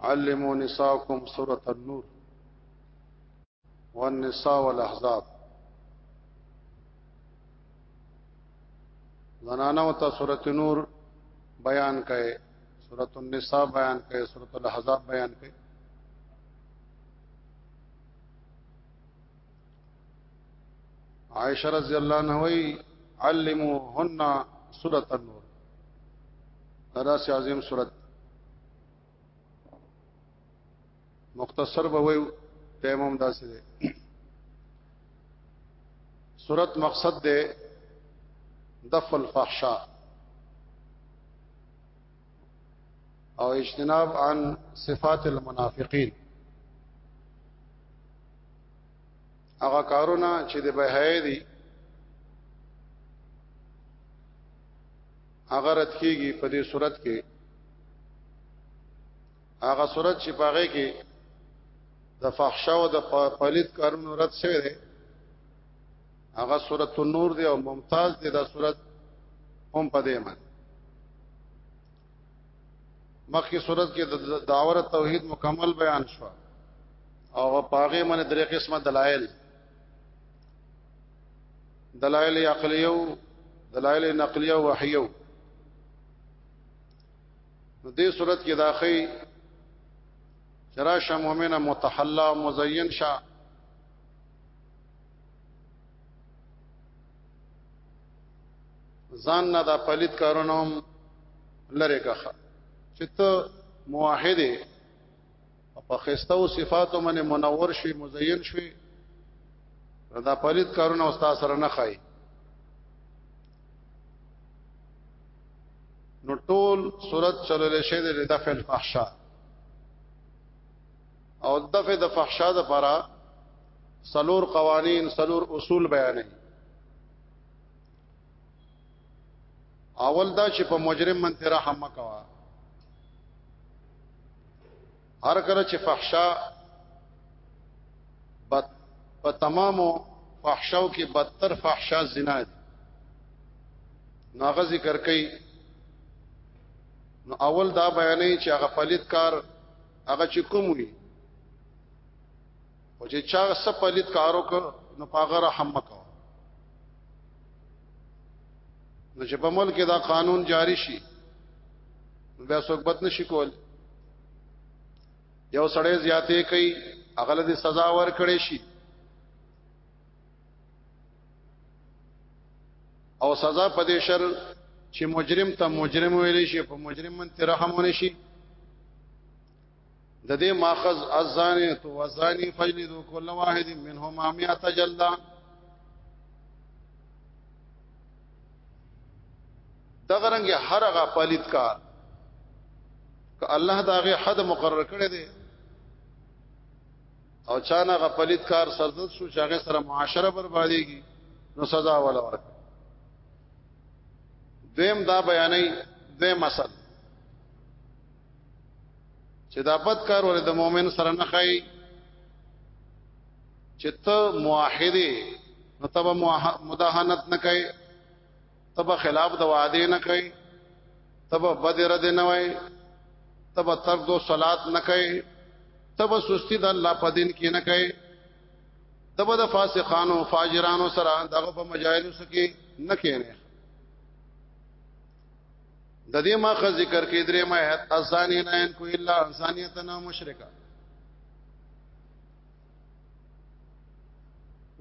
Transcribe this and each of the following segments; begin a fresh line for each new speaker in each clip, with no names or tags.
علموا نساءكم سورة النور والنساء والاحزاب زنانه او ته سورۃ نور بیان کړي سورۃ النساء بیان کړي سورۃ الاحزاب بیان کړي عائشہ رضی اللہ عنہ وی علموهن سورۃ النور دا سي عظیم سورۃ مختصر به وي تیمم داسې دی صورت مقصد دی دفع الفحشاء او اجتناب عن صفات المنافقین هغه کارونه چې د بهای دي هغه رد کیږي په دې صورت کې هغه صورت چې پاغه کې د فحشا او د پلیت کارونو رد شوی دی هغه صورت النور دی او ممتاز دی دا صورت هم په دې معنی مخکې صورت کې د داور توحید مکمل بیان شو او پاغه باندې درې قسمه دلایل دلائل عقلیو دلائل نقلیو وحیو نو دې صورت کې داخی چراشه مؤمنه متحلا مزین شه ځان نه دا پلیت کارونه هم لره کخه چې ته موحد په خسته او صفاتو باندې منور شي مزین شي دا پلید کارونه استاد سره نه خای نو ټول صورت چلول شي د دفع الفحشاء او دفع د فحشاء د لپاره سلور قوانین سلور اصول بیانې اول دا چې په مجرم من تیرا حمه کوا هر کله چې فحشا بد په تمامو فحشاو کې بدتر فحشا زنا دي ناغه ذکر کوي نو اول دا بیانې چې هغه پلیت کار هغه چې کوم وي او چې چا سپلیت کارو کو نو پاغه رحم مکو نو چې په ملک دا قانون جاری شي بیا څوک بد نشي کول یو سړی زیاتې کوي اغل دي سزا ور کړې شي او سزا په دې شر چې مجرم ته مجرم ویلې شي په مجرم من ترحم ونشي د دې ماخذ ازانه تو وزانی فجلدو کل واحد منهما 100 جلدا دغه رنګ هر هغه پلیت کار که الله داغه حد مقرر کړی دی او چانه هغه پلیت کار سرزد شو چې هغه سره معاشره برباديږي نو سزا ولا ورک دیم دا بیانې دیم اصل چې دا بد کار ولې د مؤمن سره نه خای چې ته موحده نو تب مداهنت نه کوي تب خلاف د وعده نه کوي تب بد رد نه وای تب تر دو صلات نه کوي تب سستی د الله په دین کې نه کوي تب د فاسقانو فاجرانو سره دغه په مجاهدو سکے نه کینه د دې مخه ذکر کې درې ما هت ازانی نه ان کو الا انسانیتنا مشرکا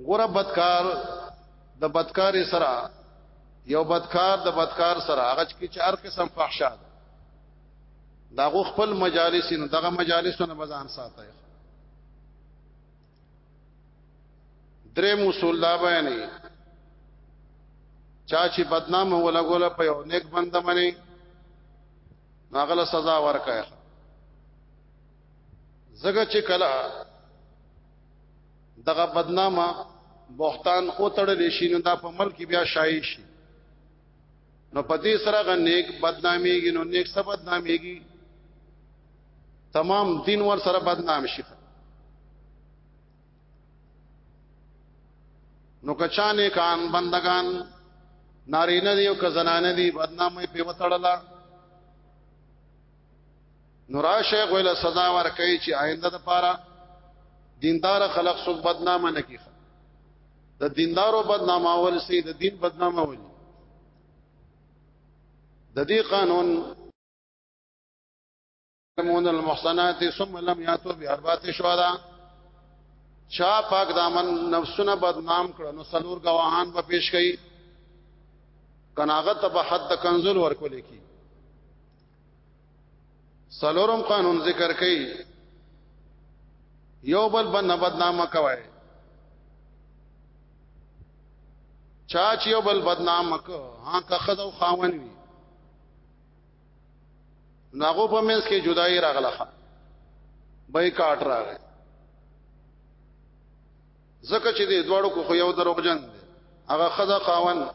ګور بدکار د بدکار سره یو بدکار د بدکار سره هغه چې چار قسم فحشا ده دا غو خپل مجالس نو دغه مجالس نه بزان ساتي درې مسول دا بیانې چا چې بدنام ولا ګولا په یو نیک بنده باندې ناغله سزا ورکړه زګه چې کلا دغه بدنامه بهتان او تړل شي نو دا په ملک بیا شایع شي نو په دې سره غ نیک بدناميږي نو نیک څه بدناميږي تمام دین ور سره بدنام شي نو کچانه کان بندگان نارینه دی او که زنانه دی بدنامي په وتړلا نو را شیخ ویل سزا ور کوي چې آینده د پاره دیندار خلق سو بدنامه نه کیږي د دیندارو بدنامه اول سي د دین بدنامه اول د دې قانون مون المحسنات ثم لم ياتوا باربعه شهدا چا پاک دامن نفسونه بدنام کړه نو سلور گواهان په پیش کړي کناغت به حد کنزل ورکول کی سلورم قانون ذکر کئ یو بل بنه بدنامه کوي چا چې یو بل بدنامه کو ها که خدو خاون وي ناغو په منځ کې جدای راغله بای کاټ راغله زکه چې دې دواړو کو خو یو دروغجن دی هغه خدا خاون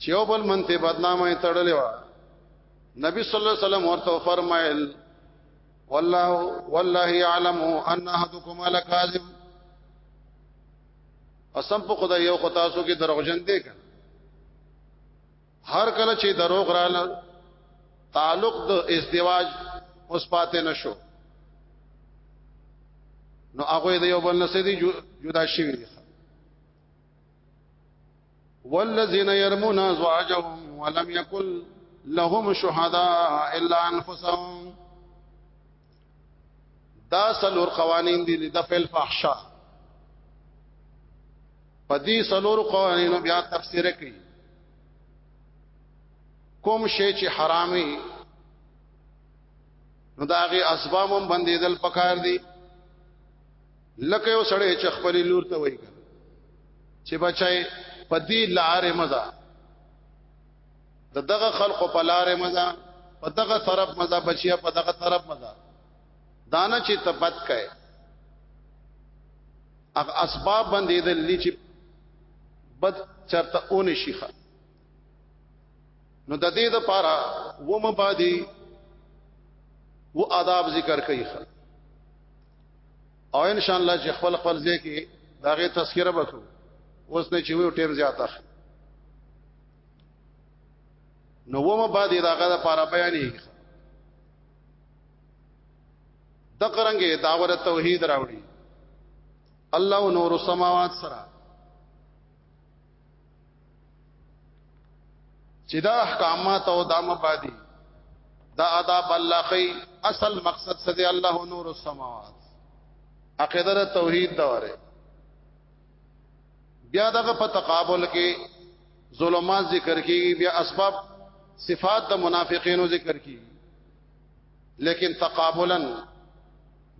چې یو بل منته بدنامه تړلې و نبی صلی الله علیه وسلم ورته فرمایل والله والله يعلم ان احدكم لكاذب قسم په خدای یو خو تاسو کې دروغجن دی کنه هر کله چې دروغ رااله تعلق د ازدواج اوس پاتې نشو نو هغه د یو بل نسې دي جدا شي دي والذین يرمون ازواجهم ولم يكن لهم شهداء الا انفسهم دا سلور قوانین دي د فعل فحشا پدې سلور قوانینو بیا تفسیر کوي کوم شی چې حرامي نو داغه اسباب هم بندیدل پکار دي لکه یو سړی چې خپل لور ته وایي چې بچای پدې لارې مزه د دغه خلقو په لارې مزه په دغه طرف مزه بچیا په دغه طرف مزه دانه چې تبد کړي هغه اسباب باندې د لې چې بد چرته اون شيخه نو د دې د پاره و مبادي و آداب ذکر کوي او ان شاء الله چې خپل خپل ځای کې داغه تذکرہ وکړو اوس نه چې وو ټیم زیاته نو ومه بعد داغه د پاره بیانې د قرنګې داور توحید راوړي الله نور السماوات سره چې دا احکامات او د مبادی دا آداب الله خي اصل مقصد سدي الله نور السماوات عقیده توحید دوره بیا دغه په تقابل کې ظلمات ذکر کیږي بیا اسباب صفات د منافقینو ذکر کیږي لیکن تقابلا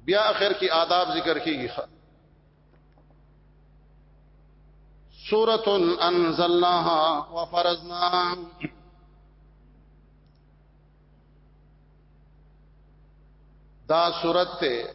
بیا اخر کې آداب ذکر کیږي سورۃ انزلناها وفرضناها دا سورت ته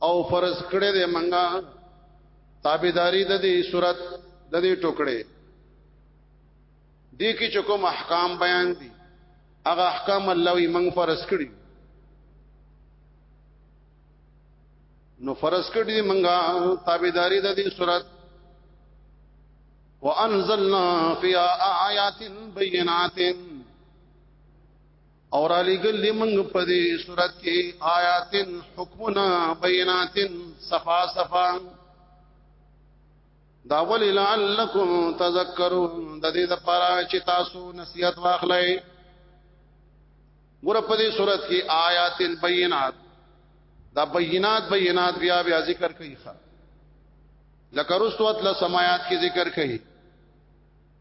او فرض کړی دی منګه تابعداري د دې صورت د دې ټوکړې دې کې چې کوم احکام بیان دي هغه احکام الله یې موږ فرض کړی نو فرض کړی دی موږ تابعداري د دې صورت وانزلنا فيها آيات بينات اور علی گل منگ پدی صورت کی آیات حکمنا بینات صفا صفا داول لعلکم تذکرون د دې لپاره چې تاسو نصیحت واخلئ ګور په دې صورت کې آیات بینات دا بینات بینات بیا بیا ذکر کوي ښا لکه رسوت لسمات کې ذکر کوي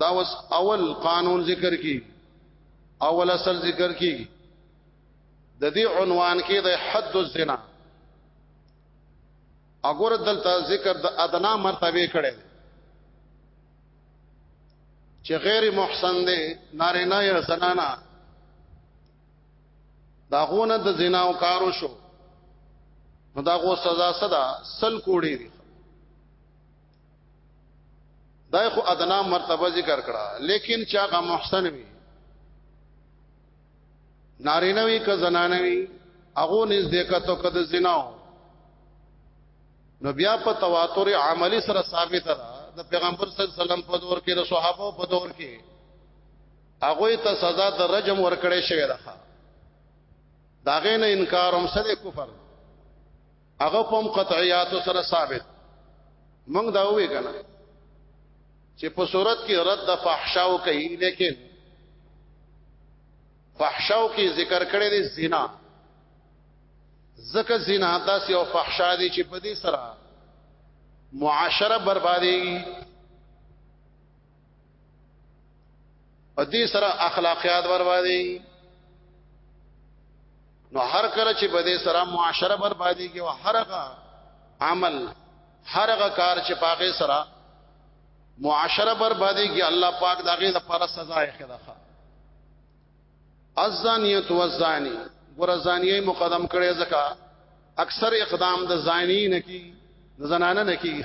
دا وس اول قانون ذکر کی اول اصل ذکر کی د دې عنوان کې د حد الزنا اګور دلته ذکر د ادنا مرتبه کړي چې غیر محسن دي نارینه یا زنانا داغونه د زنا او کارو شو نو داغو سزا صدا سل کوړي دي دا خو ادنا مرتبه ذکر کړه لیکن چا غ محسن وی نارینوی که زنانوی هغه نږدې کته کده زناو نو بیا په تواتر عملی سره ثابت ده د پیغمبر صلی الله علیه وسلم په دور کې د صحابه په دور کې هغه ته سزا د رجم ورکړې شوی ده داغه نه انکار هم سره کفر هغه په قطعیات سره ثابت موږ دا وې کنه چې په صورت کې رد د فحشاو کوي لیکن فحشاو کې ذکر کړی دی زنا زکه زنا داسې او فحشا دي چې په دې سره معاشره بربادي په دې سره اخلاقیات بربادي نو هر کله چې بده سره معاشره بربادي کې او هرغه عمل هرغه کار چې پاګه سره معاشره بربادي کې الله پاک داګه د پر سزا یې خدا الزانیت والزانی ګور زانیه مقدم کړي زکه اکثر اقدام د زانی نه کی د زنانه نه کی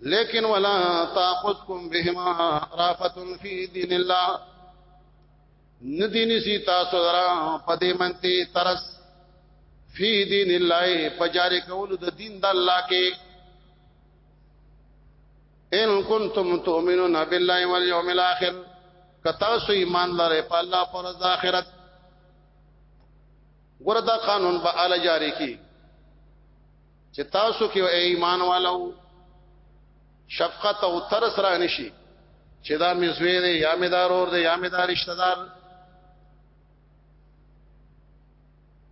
لیکن ولا تاخذکم بهما رافت فی دین الله ندینی سی تاسو را پدې منتی ترس فی دین الله پجاری کول د دین د الله کې ان کنتم تؤمنون بالله والیوم الاخر کتا سو ایمان لرې په الله پر د آخرت ګوردا قانون به اعلی جاری کی چې تاسو کې ایمان والو شفقت او ترس را نشي چې دا مزوی دی یا مدار اور دی یا مدار رشتہ دار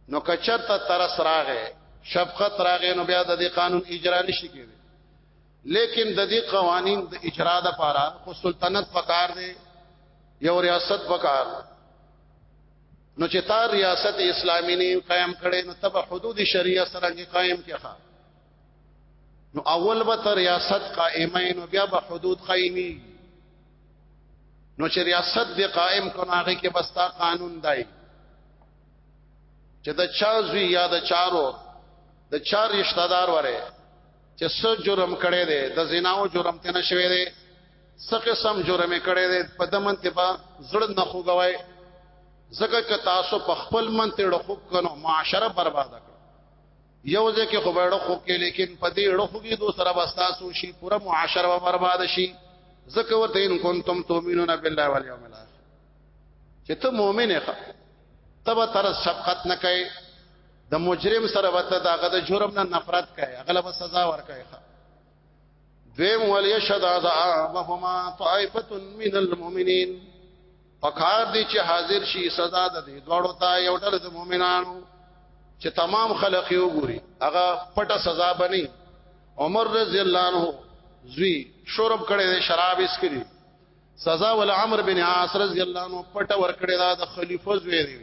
نو کچرته ترس راغې شفقت راغې نو بیا د دې قانون اجرا نشي کېږي لیکن د دې قوانین د اجرا د پاره خو سلطنت پکار دی یو ریاست پکار دی نو چې تا ریاست اسلامی نه قائم کړي نو تب حدود شریعه سره قائم کړه نو اول به تر ریاست قائمه نو بیا به حدود قائمي نو چې ریاست دې قائم کړه هغه کې بستا قانون دای چې د چا زوی یا د چارو د چار رشتہ دار وره چې څو جرم کړي دي د زناو جرم ته نشوي دي څه قسم جرم کړي دي په دمن ته په زړه نه خوګوي زکه که تاسو په خپل من ته ډخو کنو معاشره برباد کړ یو ځکه خو به ډخو کې لیکن په دې ډخو کې دوه سره بستاسو شي پوره معاشره برباد شي زکه ورته ان کنتم تؤمنون بالله والیوم الاخر چې ته مؤمن ښه تب تر شفقت نه کوي د مجرم سره وته داغه د جرم نه نفرت کوي غلبه سزا ور کوي دویم وليشهد عذابهما طائفه من المؤمنين پکار دي چې حاضر شي سزا ده دي دوړو ته یو ډول د مؤمنانو چې تمام خلق یو ګوري هغه پټه سزا بني عمر رضی الله عنه زوی شرب کړي دي شراب اس کړي سزا ول عمرو بن عاص رضی الله عنه پټه ور کړي دا د خلیفہ زوی دی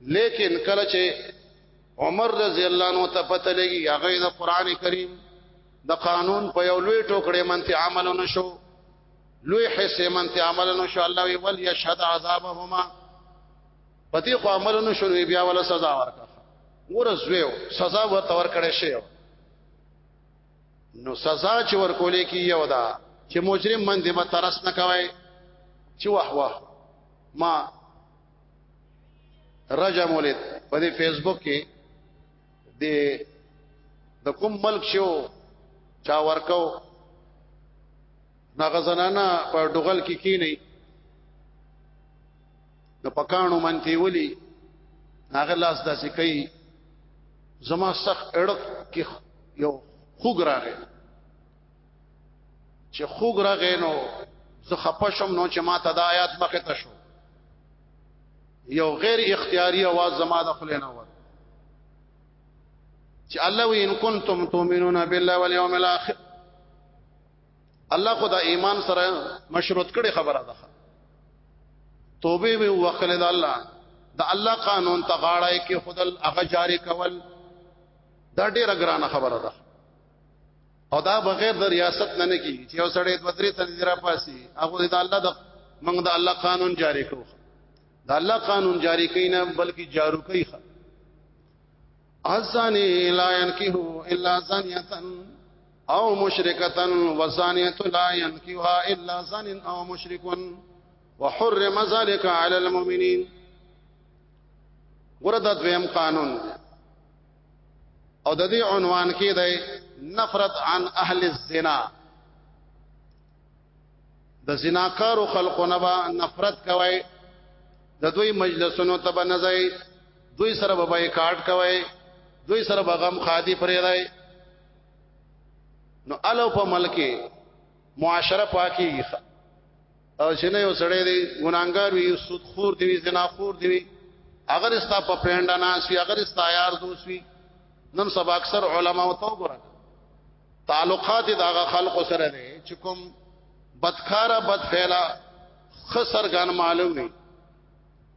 لیکن کله چې عمر رضی الله عنه ته پته لګي هغه د قران کریم د قانون په یو لوی ټوکړې منته عمل نشو لوی حصے منته عمل نشو الله وی ول یشهد عذابهما پتی خو عمل نشو بیا ولا سزا ورکړه ورزویو سزا ورته ورکړې شی نو سزا چې ورکولې کی یو دا چې مجرم من دې به ترس نه کوي چې واه واه ما رجم ولید په دې فیسبوک کې د د کوم ملک شو چا ورکو ناغه زنانا په ډغل کې کی نه د پکانو منتی ولی ناغه لاس داسې کوي زما سخت اړک کې یو خوګ راغی چې خوګ راغینو زه خپشم نو چې ما ته د آیات مخه ته شو یو غیر اختیاري आवाज زما د خلینو ور چې الله وی ان کنتم تؤمنون بالله والیوم الاخر الله خدا ایمان سره مشروط کړي خبره ده توبه به وکړه د الله د الله قانون ته غاړه کې خدل هغه جاری کول دا ډیره ګرانه خبره ده او دا بغیر د ریاست نه نه کی چې وسړې د وترې ته دی را پاسي هغه د الله د موږ د الله قانون جاری کوو د الله قانون جاری کینا بلکې جارو کوي ازانی لا ينکحو الا زانیه او مشرکه وزانیه لا ينکحها الا زان او مشرک وحرم ذلك على المؤمنين ورته دویم قانون او د دې عنوان کې دی نفرت عن اهل الزنا د زناکار او خلقونه با نفرت کوي د دوی مجلسونو ته بنځي دوی سره به بایکاټ کوي دوی سره به غم خادي پرې راي نو الو په ملک معاشره پاکي او چې نه یو سړی دی ګناګار وي سود خور دی زنا خور دی اگر استا په پینډا ناس وي اگر استا یار دوست وي نن سبا اکثر علما او تو ګره تعلقات دا خلق سره دی چې کوم بدکارا بد فعلا خسر غن معلوم نه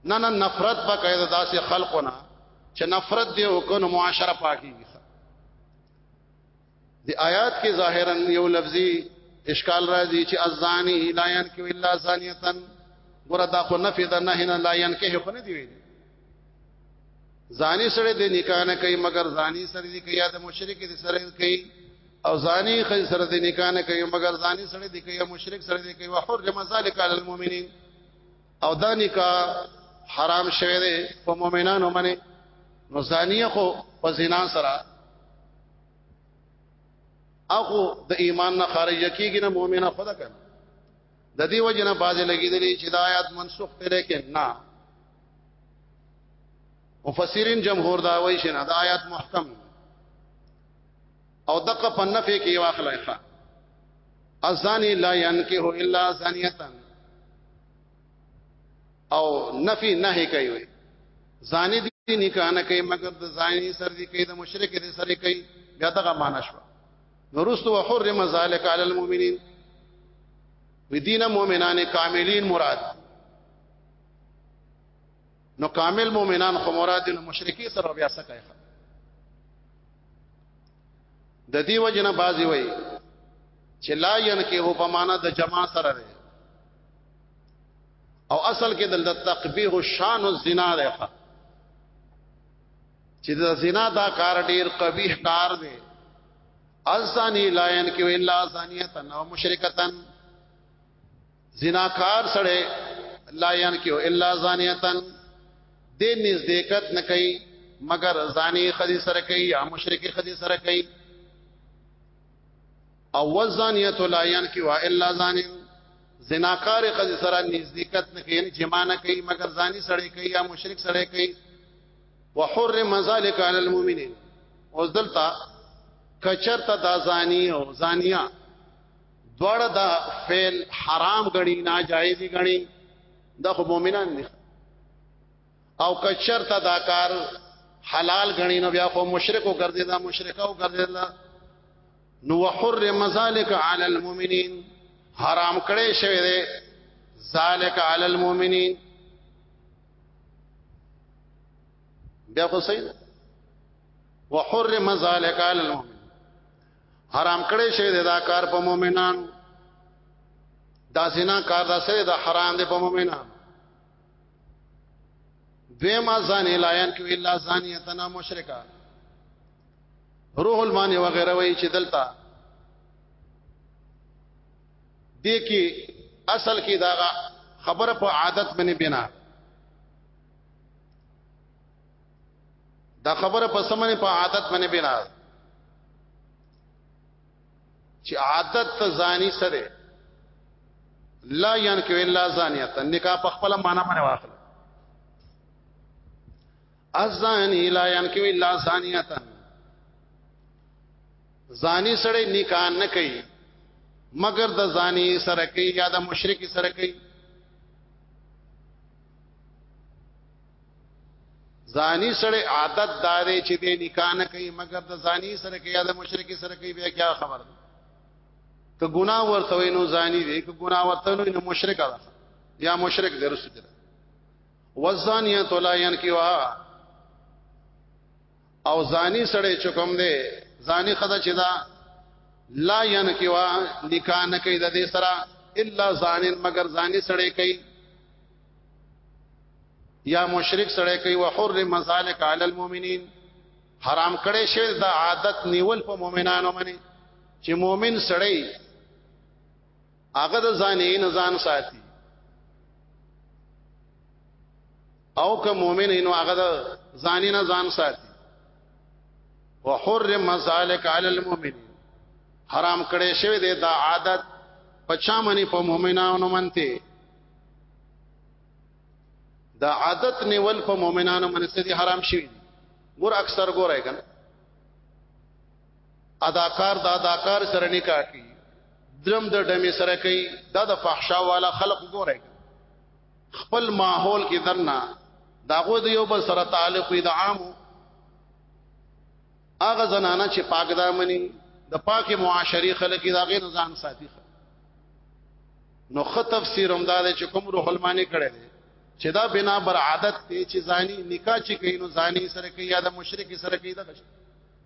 نه نه نفرت په قاعده داسې خلقونه چې نفرت دی او کو معاشره پاکي دی آیات کې ظاهرا یو لفظي اشکال راځي چې الزانی لا ينکو الا زانیتن ګور دا خو نفي ده نه نه لا ينکه خو نه دی ویلي زانی سره د نکاح نه کوي مگر زانی سره دی کوي یا د مشرک دی سره کوي او زانی خې سره د نکاح نه کوي مگر زانی سره دی کوي مشرک سره دی کوي وحرم ذلک علی المؤمنین او دا نکاح حرام شوه دی په مؤمنانو باندې نو زانیه خو په زنا سره اخو د ایمان نه خارج کیږي نه مؤمنه خدا کړه د دې وجنه باز لګیدلې چې د آیات منسوخ ته لیکن نه مفسرین جمهور دا وایي چې نه د آیات محکم او دقه په نفي کې واخلای ښه ازانی لا ينکه الا زانیتن او نفي نه کوي ځان دي نکاح نه کوي مګر د ځان سر دي کوي د مشرک دي سر کوي بیا دغه معنا شو نورست وحرم ذلك على المؤمنين ودین مؤمنان کاملین مراد نو کامل مؤمنان خو مراد نو مشرکی سره بیا څه کوي د دې وجنه بازي وای چې لا ينکه په معنا د جما سره او اصل کې د تقبیح شان الزنا ده چې د زنا دا کار ډیر قبیح کار دی ازانی لاین کې الا زانیتا نو مشرکتن زناکار سره لاین کې الا زانیتن د نزدېکت نه کوي مگر زانی خدي سره کوي یا مشرک خدي سره کوي او وزانیت لا ينکی وا الا زان زناکار خزی سره نزدېکت نه کوي جما نه کوي مگر زانی سړی کوي یا مشرک سړی کوي وحرم ذلك على المؤمنين اوس دلته کچرته دا زانی او زانیه دوړه دا فعل حرام غني ناجایز غني دا خو مؤمنان دي او کچرته دا کار حلال غني نو بیا خو مشرک وګرځي دا مشرکاو ګرځي نو وحرم ذلك على المؤمنين حرام کړي شوی دی ذالک علی المؤمنین بیا خو صحیح وحرم ذالک علی المؤمنین حرام کړي شوی دی دا کار په مؤمنانو دا زنا کار دا سره دا حرام دی په مؤمنانو دوی ما ځان الاین کې الا ځان یتنا مشرکان روح المانی وغیرہ وایي چې دلته دې کې اصل کې دا خبره په عادت باندې بنا دا خبره په سمنه په عادت باندې بنا چې عادت ته ځاني سره لا یان کې الا ځانیت نکاح په خپل معنا باندې واخل الزانی لا ينکو الا زانیه زانی سره نکاح نه کوي مگر د زانی سره کوي یا د مشرک سره کوي زانی سره عادت دارې چې د نکاح نه کوي مگر د زانی سره کوي یا د مشرک سره کوي بیا کیا خبر ده که ګناه ورته وینو زانی دی که ګناه ورته نو مشرک ده یا مشرک درسته وزانیت لا ينکوا او زانی سړی چکم دی زانی خدا چې دا لا ينکوا نکاح نه کوي د دې سره الا زانین مگر زانی سړی کوي یا مشرک سړی کوي وحرم ذلک علی المؤمنین حرام کړي شوی دا عادت نیول په مؤمنانو باندې چې مؤمن سړی هغه د ځانې نه ځان ساتي او که مؤمن نو هغه د ځانې نه ځان ساتي وحرم ذلك على المؤمن حرام کړي شوی دی دا عادت پچا منی په مؤمنانو منته دا عادت نیول په مؤمنانو منته دي حرام شوی ګور اکثر ګورای کنه اداکار دا اداکار سره نکاح کوي درم د ډمې سره کوي دا د فحشا والا خلق ګوري خپل ماحول کې درنا داغه د یو بل سره تعلق وي د عام هغه زنانه چې پاک دامني د پاک معاشري خلک دا غي نظام ساتي نو خ تفسیر هم دا چې کوم روح المانی کړي چې دا بنا بر عادت ته چې زانی نکاح چې کینو زانی سره کوي یا د مشرک سره کوي دا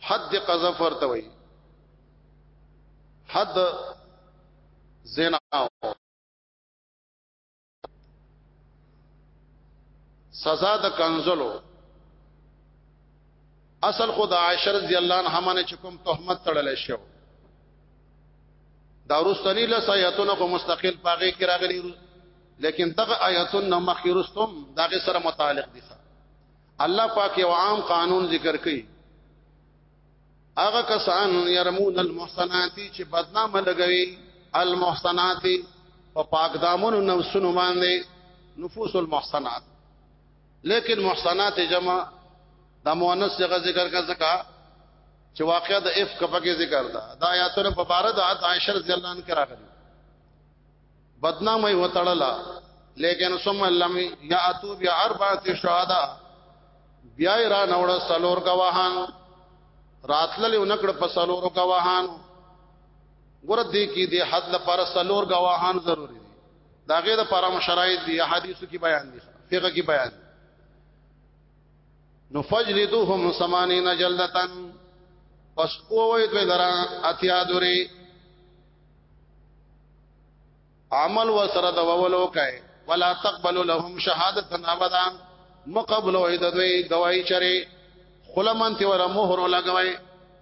حد قذف ورته وي حد زنا سزا د کنزلو اصل خود عائشه رضی الله عنها باندې چې کوم تهمت تړل شو دا رستنی لس آیاتونه کو مستقل پاغه کې راغلي لیکن دغه آیاتونه مخکې رستم دغه سره متعلق دي الله پاک یو عام قانون ذکر کړي هغه کسان يرمون المحصنات چې بدنام لګوي المحصنات په پاک دامنو نفسونو باندې نفوس المحصنات لیکن محصنات جمع د مؤنث څخه ذکر کا زکا چې واقعا د اف کپکه ذکر دا د آیاتونو په بار د عائشہ رضی الله عنها راغلی بدنامي وتړله لیکن ثم لم یاتو بیا اربعه شهدا بیا را نوړ سلور گواهان راتلل نکړه په سلور گواهان ګور دې کې دې حد لپاره سلور گواهان ضروری دي داغه د پرم شرایط دي حدیثو کې بیان دي فقہ کې بیان دي نو فجلدوهم 80 جلدتن پس اوه دوی درا اتیا دوری عمل وسره د وولو کوي ولا تقبل لهم شهادتا ابدا مقبل اید دوی گواہی چره خلمن تی ور مہر لګوي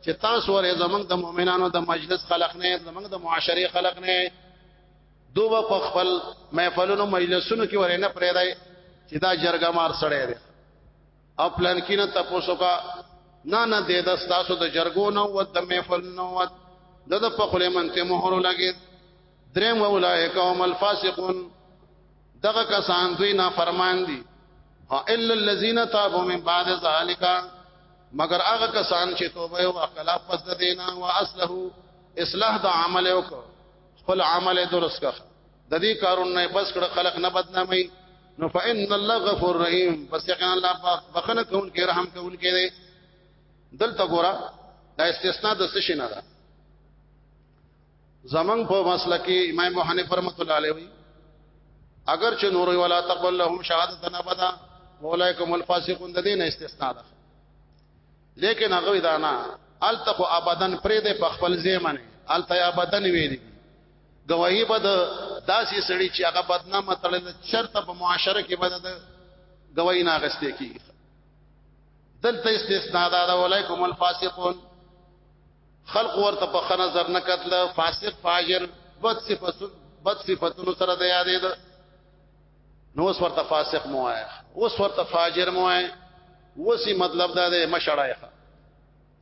چې تاسو ورې زمنګ د مؤمنانو د مجلس خلق نه زمنګ د معاشري خلق نه دوه په خپل محفلونو مجلسونو کې ورې نه پرې دی چې دا جرګه مار سړی دی او پلان کې نه تاسو کا نه نه دې د تاسو د جرګو نو ود د محفل نو ود د د په خله منته مهر لګید درم اولائک هم الفاسقون دغه کسان دوی نه فرمان دي الا الذين تابوا من بعد ذلك مگر هغه کسان چې توبه او خلاف پس د دینه او اصله اصلاح د عمل او خپل عمل درست کړ د دې کارونه بس کړ خلق نه بدنامي نو فإن الله غفور رحیم پس یقینا الله پاک بخنه کون کې رحم کون کې دی دلته ګورا دا استثناء د څه شنه ده زمنګ په مسله کې امام ابو حنیفه رحمۃ اللہ علیہ وی اگر چې نور ولا تقبل لهم شهادت نه بدا اولایکم الفاسقون د دین استثناء ده لیکن هغه دا نه التقو ابدن پرې د خپل زیمنه التیا ابدن وی دي گواہی به د داسې سړي چې هغه بدنامه تړل چرته په معاشره کې به د گواہی نه غستې کیږي دلته استثناء ده اولایکم الفاسقون خلق ورته په خنه نظر نه کتل فاسق فاجر بد صفات بد صفاتونو سره د یادې ده نو اوس ورته فاسق مو آیا اوس ورته فاجر مو آیا وسی مطلب دا ده مشړایخه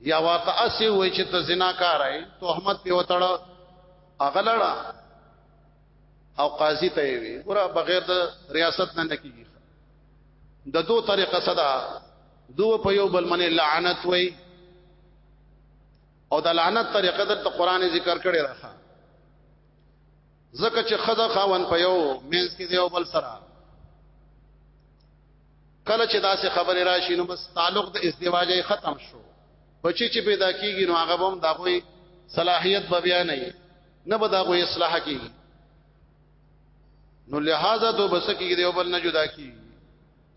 یا واته اسی وای چې ته زناکار اې تهمت په وتړ اغلړه او قاضي ته وی ګوره بغیر د ریاست نه نکیږي د دو طریقه صدا دو په یو بل منی لعنت وای او د لعنت طریقه د قران ذکر کړي راخه زکه چې خدا خاون په یو مینس کې دی او بل سره کله چې دا سه خبره راشي نو بس تعلق د ازدواج ختم شو بچی چې پیدا کیږي نو هغه هم دا کوئی صلاحیت به بیا نه نه به دا کوئی اصلاح کیږي نو لہذا دو بس کیږي دی او بل نه جدا کیږي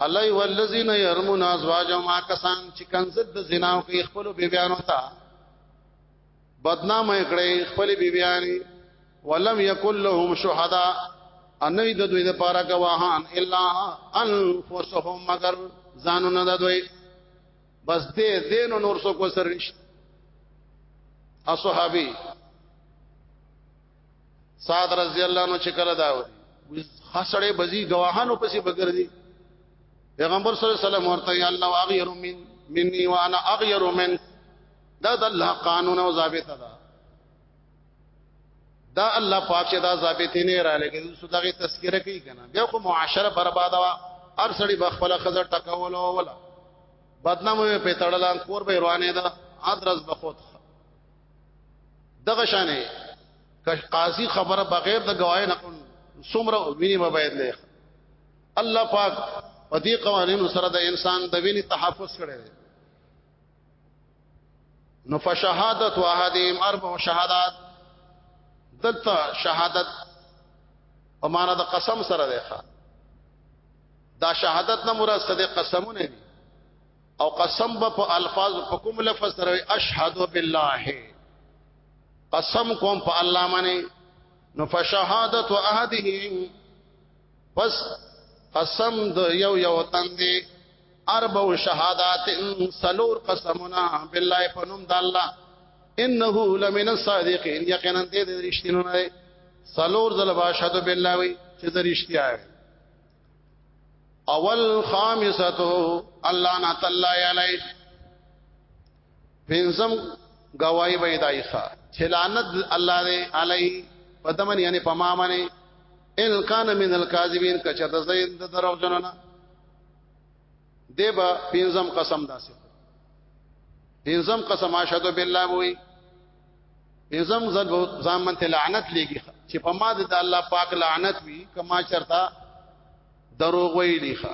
الله هو الذین یرمون ازواجهم کسان چې کنزد د زنا او خپل بیبیانو ته بدنام کړي خپل بیبيان ولم يكن لهم شهدا ان د دوی د پاره گواهان الا انفسهم مگر ځانونه د دوی بس دې دین نور څوک وسر نشته اصحابي سعد رضی الله عنه چې کله دا وي خسړې بزي گواهانو پسې بګر دي پیغمبر صلی الله علیه وسلم ورته یا الله اغیر من مني وانا اغیر من دا د الله قانون او ضابط ده دا الله پاک چې دا ضابط نه را لګي سو دغه تذکرہ کوي کنه بیا خو معاشره برباد وا هر سړي بخپل خزر ټکول او ولا بدنام په تړلان کور به روانه ده ادرس بخوت دغه شانه که قاضي خبره بغیر د گواهی نه سمره ویني مباید لې الله پاک په دې قوانینو سره د انسان د ویني تحفظ کړي نو فشهادت واحدهم اربع شهادات دلته شهادت په معنا د قسم سره دی ښا دا شهادت نه مراد صدق قسمونه دي او قسم به په الفاظ په کوم لفظ سره اشهد بالله قسم کوم په الله باندې نو فشهادت احدهم پس قسم د یو یو تن دی اربع شهادات سلور قسمنا بالله پنوم د الله انه لمن الصادقین یقینا دې د رښتینو نه سلور ذل باشهد بالله وی چې د رښتیا اول خامسته الله نه تعالی علی پنځم گواہی به دایخه چې لعنت الله دې علی پدمن یعنی پما منی ان کان من الکاذبین کچته زید د درو جننا دیبا پنځم قسم داسې پنځم قسم اشهد بالله وای پنځم ځل ځان منته لعنت لګي چې په ما د الله پاک لعنت وی کما چرتا دروغ ویلی ښه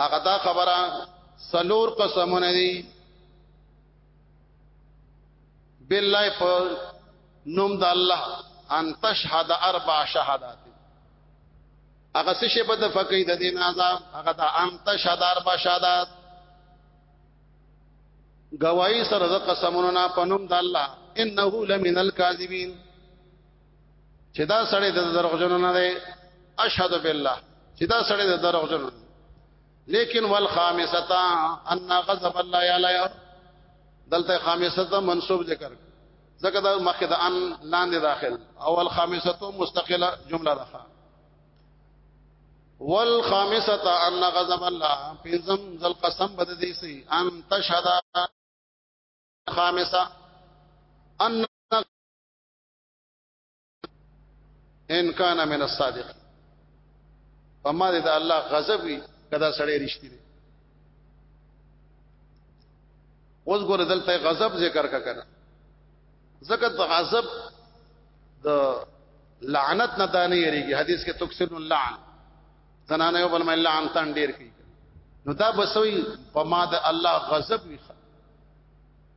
هغه دا خبره سلور قسمونه دي بالله په نوم د الله ان تشهد اربع شهادات هغه څه شی په د فقې د دین عذاب هغه د ان تشهد اربع شهادات گواہی سره د قسمونو نه په نوم د الله انه لمن الكاذبین چې دا سړی د دروغجنو نه دی اشهد بالله چې دا سړی د دروغجنو لیکن والخامسه ان غضب الله علی دلته خامسه منصوب ذکر ځکه دا مخکې د ان لاندې داخل اول خامسه مستقله جمله ده والخامسه ان غضب الله پنځم ذل قسم بد دي سي ان تشهد خامسه ان ان کان من الصادق فما دې د الله غضب وي کدا سړی رښتینی دی اوس ګور دلته غضب ذکر کا کنه زکه د غضب د لعنت نه دانه یریږي حدیث کې تکسر اللعن زنانه یو بل مې لعن تان ډیر کی نو دا بسوي په ما د الله غضب وي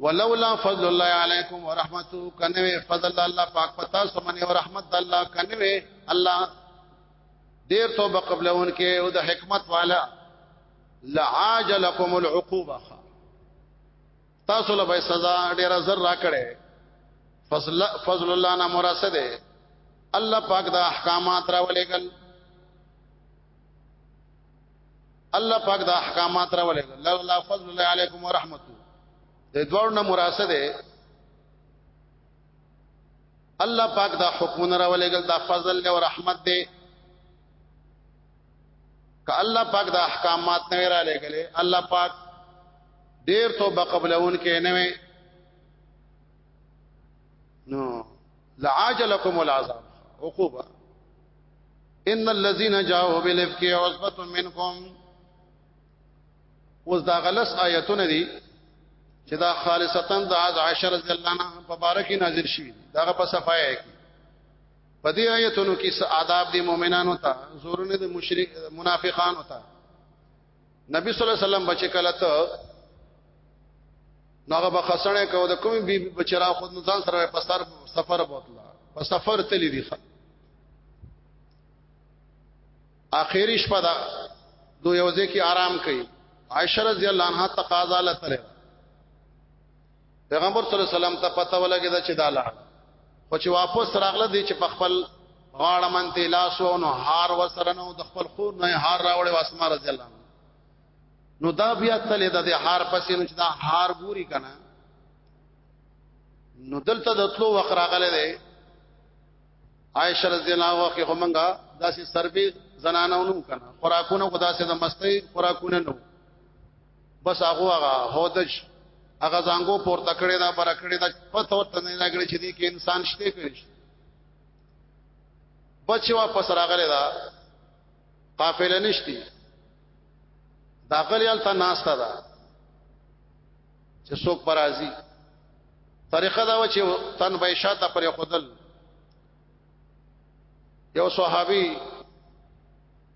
ولولا فضل الله علیکم ورحمتو کنوې فضل الله پاک پتا سمنه او رحمت الله کنوې الله ډیر توبه قبلون کې او د حکمت والا لعاجلکم العقوبه تاسو له سزا ډیر زر را کړې فضل فضل الله نه مرسده الله پاک دا احکامات راولېګل الله پاک دا احکامات را ولې لولا فضل الله علیکم ورحمته د دوړ نه مراسه ده الله پاک دا حکمونه را ولېګل دا فضل او رحمت دی که الله پاک دا احکامات نه را لېګلې الله پاک ډېر توبه قبلون کې نه وي نو لعاجلکم العذاب عقوبه ان الذين جاءوا بالافك عصبه منكم اوس دا غلس آیتونه دي چې دا خالصتا د عز عشر رضی الله عنه مبارک نازل شي دا په صفای کې په دې آیتونو کې آداب دي مؤمنانو ته زورونه د مشرک منافقانو ته نبی صلی الله علیه وسلم بچ کله ته نوغه به خسنه کو د کوم بی بچرا خود ځان سره په سر سفر بوتلا په سفر تللی دی اخیری شپه دا دو یوځه کې آرام کوي عائشہ رضی الله عنها تقاضا لته پیغمبر صلی الله علیه وسلم ته پته ولګیدا چې دا لار خو چې واپس راغله دي چې په خپل غاړه منته لاسو نو هار وسره نو د خپل خور نه هار راوړې واسما رضی الله نو دا بیا تل د هار پسې نو چې دا هار ګوري کنه نو دلته د تلو وخت راغله ده عائشہ رضی الله عنها کې همغه داسې سربي زنانونو کنه خوراکونه خدا سي د مستي خوراکونه نو بس هغه هغه هودج هغه زنګو پورته کړی دا بر کړی دا پته ورته نه لګړي چې دې کې انسان شته کړي بچي واپس راغلی دا قافله نشتی داخل یالتا ناستا دا چې څوک پرازي طریقه دا و چې تن به شاته پر خودل یو صحابي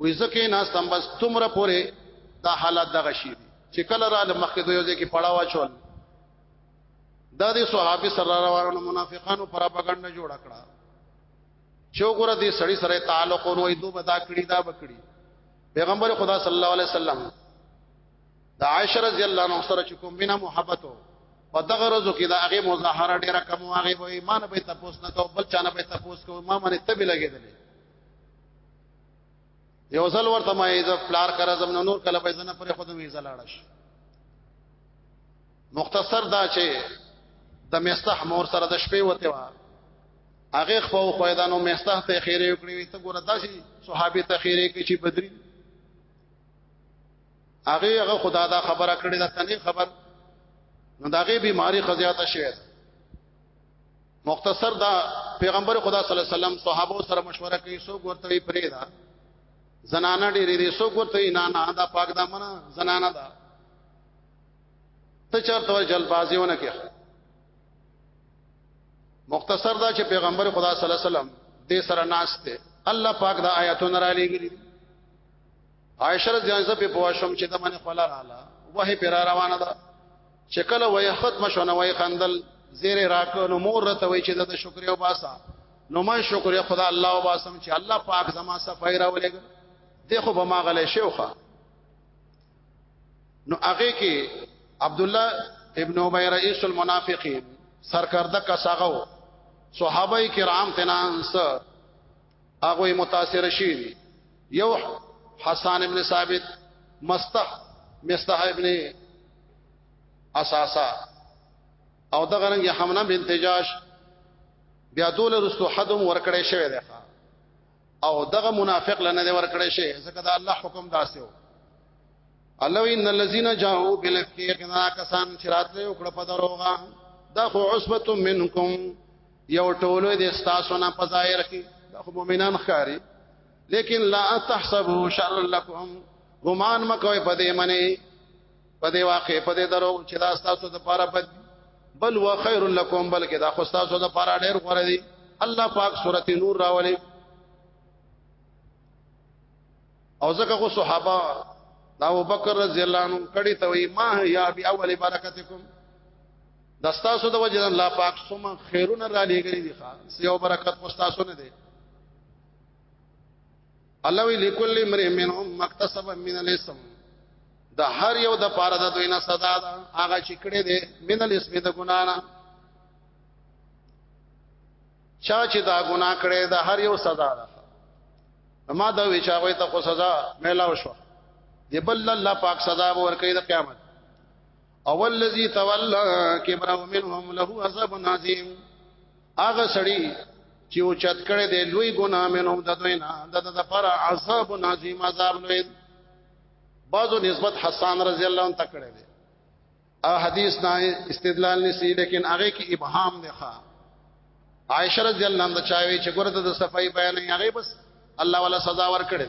وې زکه ناستم بس تمره پوره دا حالت دغه شي چې کله را لمخې دوی ځکه پړاوا چول دا دي صحابي سره روانو منافقانو پراپګاندا جوړ کړه چې وګوره دې سړی سره تعلق نو ایدو بدا کړی دا بکړي پیغمبر خدا صلی الله علیه وسلم د عائشه رضی الله عنها سره چې کوم مینا محبت او په دغه ورځو کې دا هغه مظاهره ډیره کم هغه به ایمان به تاسو نه کو بل چانه به تاسو کو ما باندې تبي لګیدلې یو ځل ورته ما یې د پلار کرا زم نور کله به زنه پر خود وی زلاړش مختصر دا چې د مستح مور سره د شپې وته وا هغه خو خو دا نو مستح ته خیره وکړي وي ته ګوره داسي صحابي ته خیره کې چې بدري هغه هغه خدا دا خبره کړې دا تنه خبر نو داغه بیماری خزیاته شوه مختصر دا پیغمبر خدا صلی الله علیه وسلم صحابه سره مشوره کوي سو ورته پرې دا زنانه ډېرې دې سو ورته نه نه دا پاک دمنه زنانه دا ته چرته جلبازیونه کې مختصر دا چې پیغمبر خدا صلی الله علیه وسلم دې سره ناشته الله پاک دا آیاتونه را لېږي عائشہ رضی الله عنها په پوښوم چې د منه خلا رااله وه پر روانه ده چې کله وای ختم شو نو وای خندل زیره راکو نو مور راته وای چې د شکر او باسا نو من شکر خدا الله او باسم چې الله پاک زما صفای را ولګ دی خو به ما غلې شوخه نو هغه کې عبد الله ابن ابي رئيس المنافقين سرکرده کا ساغو صحابه کرام تنانس هغه متاثر شي یو حسان ابن ثابت مستح مستح ابن اساسا او دغه رنګ حمنا بنت جاش بیا دول رسو حدم ورکړې شوی دی او دغه منافق لنه دی ورکړې شوی ځکه دا الله حکم داسې و الله ان الذين جاءوا بالافك كنا کسان چرات له وکړه په دروغه دا خو عصبه منکم یو ټولو دې ستاسو نه په ظاهر کې دا خو مؤمنان ښکاری لیکن لا تحسبوا شر لكم ګمان مکوې په دې منی په دې واقع په دې درو چې دا ستاسو د پاره بد بل و خیر لكم بلکې دا خو ستاسو د پاره ډېر غوړه دي الله پاک سورته نور راولي او ځکه خو صحابه دا ابوبکر رضی الله عنه کړي ته وي ما یا بي اول برکتکم د ستاسو د وجه الله پاک سم خیرونه را لېګري دي ښا سیو برکت خو تاسو نه دي الله وی لكل امرئ منهم مكتسب من الاسم د هر یو د پاره د دوی نه صدا ده هغه چې کړي دي من الاسم د ګنا نه چا چې دا ګنا کړي د هر یو صدا ده ما دا وی چاوي ته خو سزا ملاو شو دی بل الله پاک سزا ورکړي د قیامت اول الذي تولى كبره منهم له عذاب عظيم هغه سړی چې او چت کړي دی لوی ګناه منهم د دوی نه د د پر عذاب عظیم عذاب لوی بعضو نسبت حسان رضی الله عنه تکړه دی ا حدیث نه استدلال نسی لیکن هغه کې ابهام دی ښا عائشہ رضی الله عنها چاوي چې ګورته د صفائی بیان هغه بس الله ولا سزا ور کړی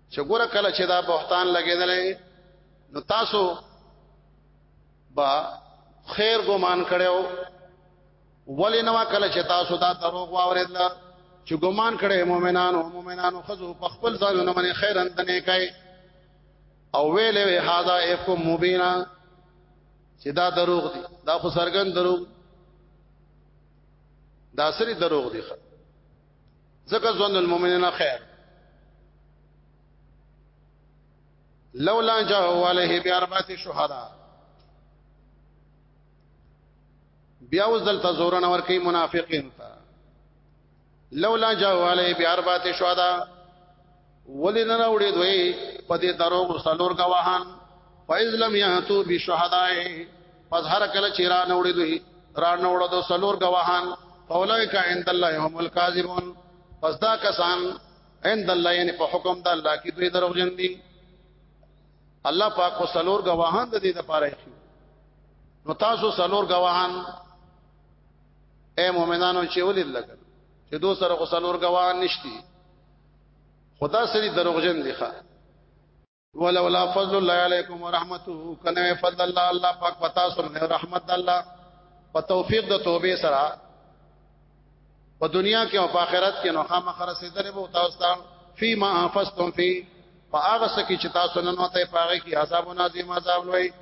چې ګوره کله چې دا بهتان لګیدلې نو تاسو با خیر ګمان کړو ولې نو کله چې تاسو دا دروغ واوریدل چې ګمان کړي مؤمنانو مؤمنانو خزو په خپل ځایونه باندې خیرن دنه کوي او ویلې وی هاذا افکم مبینا چې دا دروغ دي دا خو سرګن دروغ دا سری دروغ دي خو ځکه ځوند المؤمنین خیر لولا جاءوا عليه باربعه شهداء بیا اوس دلته زورن ور کوي منافقین ته لولا جاءوا عليه باربعه شهداء ولی نه راوړي دوی په دې دروغ سلور گواهان فایز لم یاتو بشهدای پس هر کله چې را نه وړي دوی را نه وړو دو سلور گواهان اولئک عند الله هم الکاذبون پس دا کسان عند الله یعنی په حکم د الله کې دوی دروغ جن دي الله پاک خو سلور گواهان د دې لپاره شي نو تاسو سلور گواهان اے مؤمنانو چې ولې لګل چې دو سره خو سلور گواهان نشتی خدا سری دروغجن دی ښا ولولا فضل الله علیکم ورحمته کنه فضل الله الله پاک پتا سره نه رحمت الله په توفیق د توبې سره په دنیا کې او په آخرت کې نو خامخره سیدره به تاسو ته فيما حفظتم فی په هغه سکی چې تاسو نن وته پاره کې عذاب نازم عذاب لوي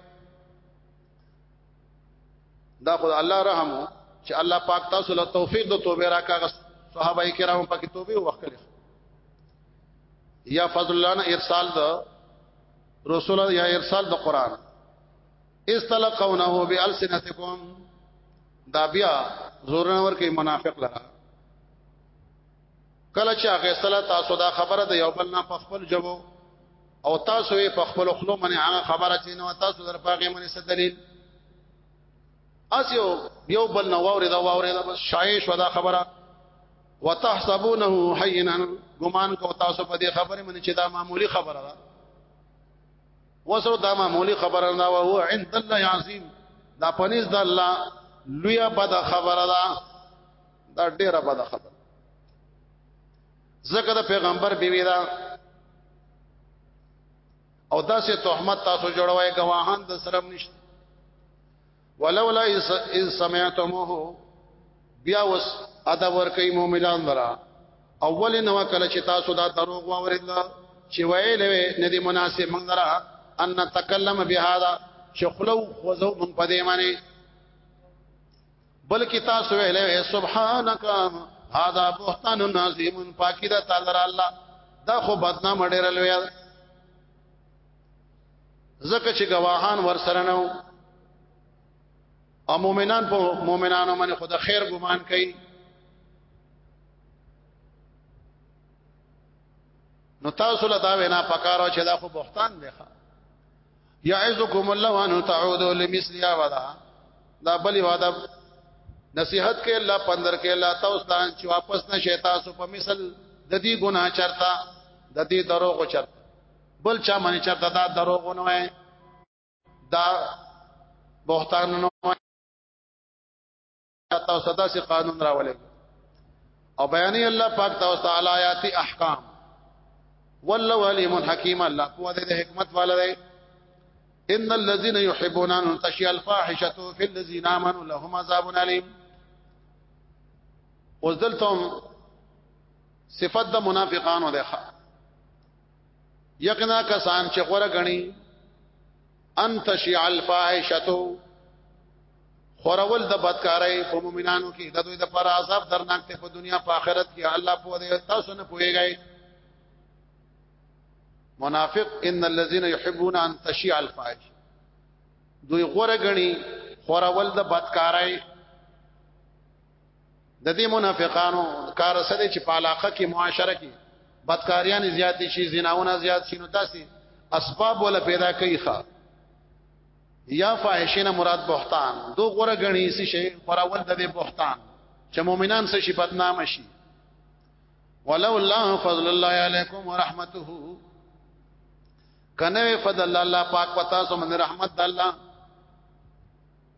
دا خدای الله رحم چې الله پاک تاسو له توفیق د توبې راکاغه صحابه کرام پکې توبې وکړي یا فضل الله نه ارسال د رسول یا ارسال د قران استلقونه بالسنتکم دا بیا زور نه ور کوي منافق لرا کله چې هغه سره تاسو دا خبره د یو بل نه په خپل جواب او تاسو یې په خپل خلو باندې هغه خبره چې نو تاسو در پاګې باندې څه دلیل اس یو یو بل نو وره دا وره دا بس شایش ودا خبره وتحسبونه حینا ګمان کو تاسو په دې خبره باندې چې دا معمولی خبره ده وسو دا معمولی خبره نه او هو عند الله عظیم دا پنيز د الله لوی بد خبره ده دا ډیره بد خبره زکه د پیغمبر بیوی دا او دا سه تهمت تاسو جوړوي گواهان د سرم نشته ولولا ان سمعتموه بیا وس ادا ور کوي مؤمنان درا اول نو کله چې تاسو دا دروغ واوریدل چې ویلې نه دی مناسب موږ درا ان تکلم بهذا شخلو وزو من پدې معنی بلکې تاسو ویلې سبحانك هذا بهتان عظیم پاکی دا تعالی الله دا خو بدنام ډیر لوی زکه چې گواهان ور سره نو او مؤمنان په مؤمنانو باندې خدا خیر ګمان کوي نو تاسو له دا وینا پکارو چې دا خو بهتان دی ښا یعزکم الله ان تعودوا لمثلها ولا دا بلی واده نصیحت کې الله پندر کې الله تاسو ته چې واپس نشئ تاسو په مثل د دې ګناه چرتا د دې دروغ چرتا بل چا باندې چرتا دا دروغ نه وای دا بهتان نه وای تاسو ته سي قانون راولې او بیانې الله پاک تاسو تعالی آیات احکام والله علیم حکیم الله قوت دې حکمت والا دی ان الذين يحبون ان تشيع الفاحشه في الذين امنوا لهم عذاب اليم وذلتم صفات د منافقانو ده یقینا کسان چې غوړه غني ان تشیع الفاحشه خورول د بدکارۍ په مؤمنانو کې د دوی د پر عذاب درناک ته په دنیا په آخرت کې الله په دې تاسو نه پويږي منافق ان الذين يحبون ان تشيع الفاحش دوی غره غني خورول د بدکارۍ د دې منافقانو کار سره چې په علاقه کې معاشره کې بدکاریان زیات شي زناونه زیات شي نو تاسو اسباب ولا پیدا کوي ښا یا فاحشین مراد بهتان دو غره غنی سي شي پراول د دې بهتان چې مؤمنان سره شي بدنام شي ولو الله فضل الله علیکم ورحمته کنه فضل الله پاک پتا سو من رحمت الله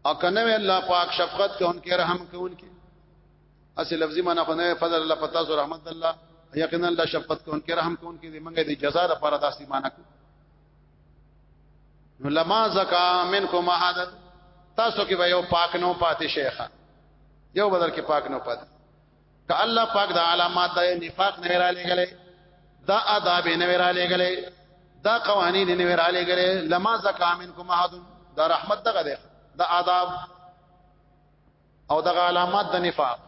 او کنه الله پاک شفقت کوونکې رحم کوونکې اسی لفظي معنی خو نه فضل الله پتا سو رحمت الله یقینا الله شفقت کوونکې رحم کوونکې دې منګه دې جزاء د پاره داسې معنی کو نو لما زکا منکم احد تاسو کې به یو پاک نو پاتې شیخه یو بدل کې پاک نو پاتې که الله پاک دا علامات د نفاق نه را لګلې دا آداب نه را لګلې دا قوانین نه را لګلې لما زکا منکم احد دا رحمت دغه ده دا آداب او دغه علامات د نفاق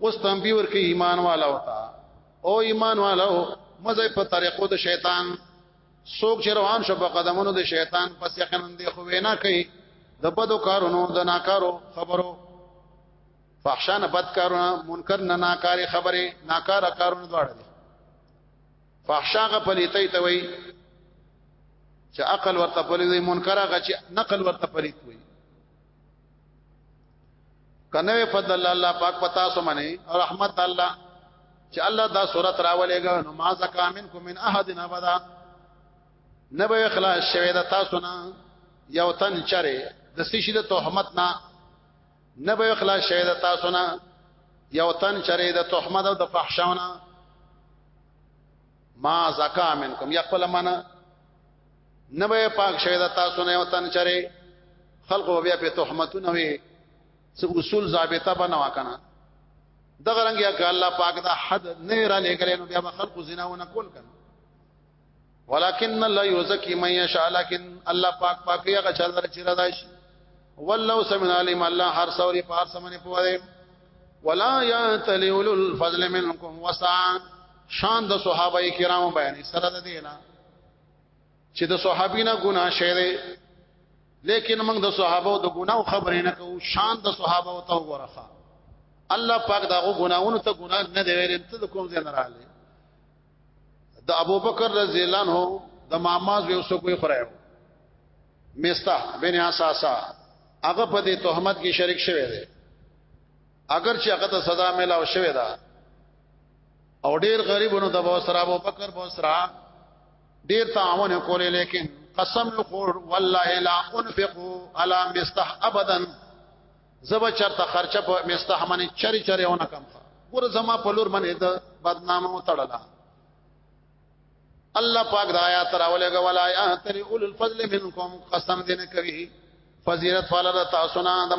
اوس تنبیه ورکې ایمان والا وتا او ایمان والا مزه په طریقو د شیطان څوک چې روان شو په قدمونو د شیطان پس یقینا دی خو وینا کوي د بدو کارونو د ناکارو خبرو فحشان بد کارونه منکر نه ناکارې خبره ناکاره کارونه دواړه دي فحشاغه پلیتای ته وای چې عقل ورته پلیت وي منکر هغه چې نقل ورته پلیت وي کنه فضل الله پاک پتا سو منی رحمت الله چې الله دا صورت راولېګا نو ما زکا منکم من احد ابدا نبی اخلاص شوی د تاسو نه یو تن چره د سشي د تهمت نه نبی اخلاص شوی د تاسو نه یو تن چره د تهمت او د فحشاونه ما زکا منکم یا خپل معنا نه به پاک شوی دا تاسو نه وطن چره خلق بیا په تهمتونه وي څه اصول ضابطه بنوا کنه دغه رنګ یا که الله پاک دا حد نه را لګل نو بیا به خلق زناونه کول کنه ولكن الله يزكي من يشاء لكن الله پاک پاک هغه چا در چې رضا شي والله سمن عليم الله هر څوري په هر سمنه پوهه ولا يتل اول الفضل منكم وسع شان د صحابه کرامو بیان سره د دینه چې د صحابینا ګناه شوه لیکن موږ د صحابه د ګناو خبرې نه کوو شان د صحابه او تو ورخه الله پاک دا ګناونو ته ګناه نه دی ویل ته کوم ځای نه رااله د ابوبکر رضی الله عنه د ماماز یو څوک یې خړایو مستح بن اساسا هغه په دې تهمت کې شریک شوی دی اگر چې هغه ته سزا ملاو شوی ده او ډیر غریبونو د بوسرا ابو بکر بوسرا ډیر تعاون کولې لیکن قسم خور والله لا انفق على مستح ابدا زب چرته خرچه په مستح باندې چری چری ونه کم ګور زما په لور باندې د بدنامه وتړلا الله پاک د آیات راولېګه ولا آیات لول الفضل منکم قسم دې نه کوي فضیلت والا تاسو نه د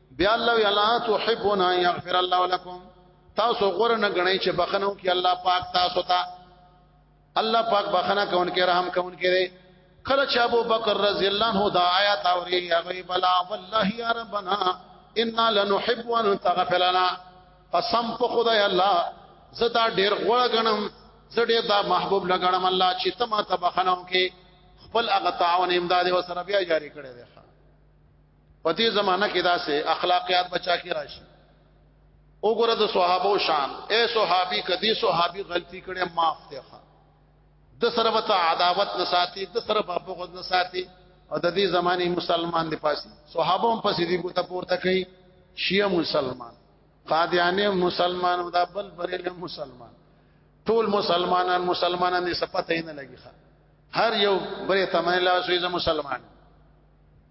بیا الله یلا تحبون ان یغفر الله لكم تاسو غره نه غنئ چې بخنو کې الله پاک تاسو ته الله پاک بخنه کون کې رحم کون کې دی کله چې ابو بکر رضی الله عنه دا آیات اوري هغه بلا والله یا ربنا انا لنحب ان تغفر لنا قسم په خدای الله زدا ډیر غوړه غنم زړه دا محبوب لګړم الله چې تما ته بخنو کې خپل هغه تعاون امداد وسره بیا جاری کړی دی په دې زمانہ کې دا سه اخلاقیات بچا کې راشي وګوره د صحابه شان اے صحابي کدي صحابي غلطي کړي معاف ته ښه د سره وته عداوت نه ساتي د سره بغض نه ساتي او د دې زماني مسلمان دی پاسي صحابه هم پسې دی ګوته پورته کوي شیعه مسلمان قادیانی مسلمان او دا بل بریل مسلمان ټول مسلمانان مسلمانان دې سپته نه لګي هر یو بری تمه لا سوی مسلمان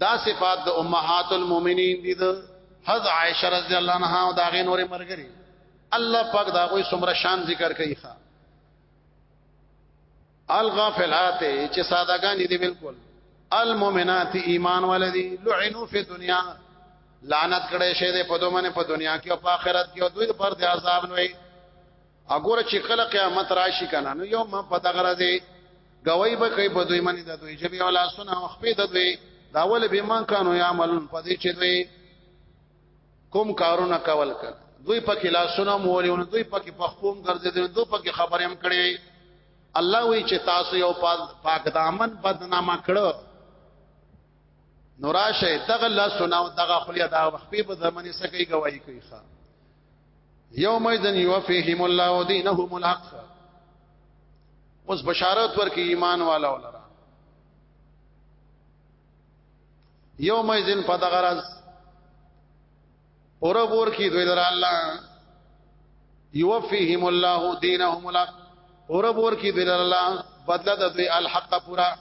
دا صفات د امهات المؤمنین دي د حضرت عائشه رضی الله عنها او دا غي نور مرګري الله پاک دا کوئی سمره شان ذکر کوي ښا الغافلات چې سادهګان دي بالکل المؤمنات ایمان ولدي لعنوا فی دنیا لعنت کړي شه د پدومنه په دنیا کې او په آخرت کې او دوی پر د عذاب نوې اګوره چې کله قیامت راشي کنه نو یو ما پتا غره دی گواہی به کوي په دوی باندې د دوی جبي ولا سنا خپې د دوی داول به مان کانو یا عملون په دې چې دوی کوم کارونه کول کړ دوی په کې لا سنا مولونه دوی په کې پخپوم ګرځیدل دوی په کې خبرې هم کړې الله وی چې تاسو یو پاک دامن بدنامه کړو نوراشه دغه لا سنا او دغه خپل دا خپې په ځمنه سکه گواہی کوي ښا یوم اذن یوفیهم الله دینهم الحق اوس بشارت ورکې ایمان والا ولرا یوم اذن پدغرز اور ور کی دوی در الله یوفیهم الله دینهم الحق اور ور کی دوی در الله بدل د دوی الحق پورا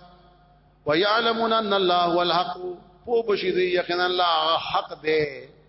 ويعلمون ان الله هو الحق پو بشي دوی یقینا الله حق دی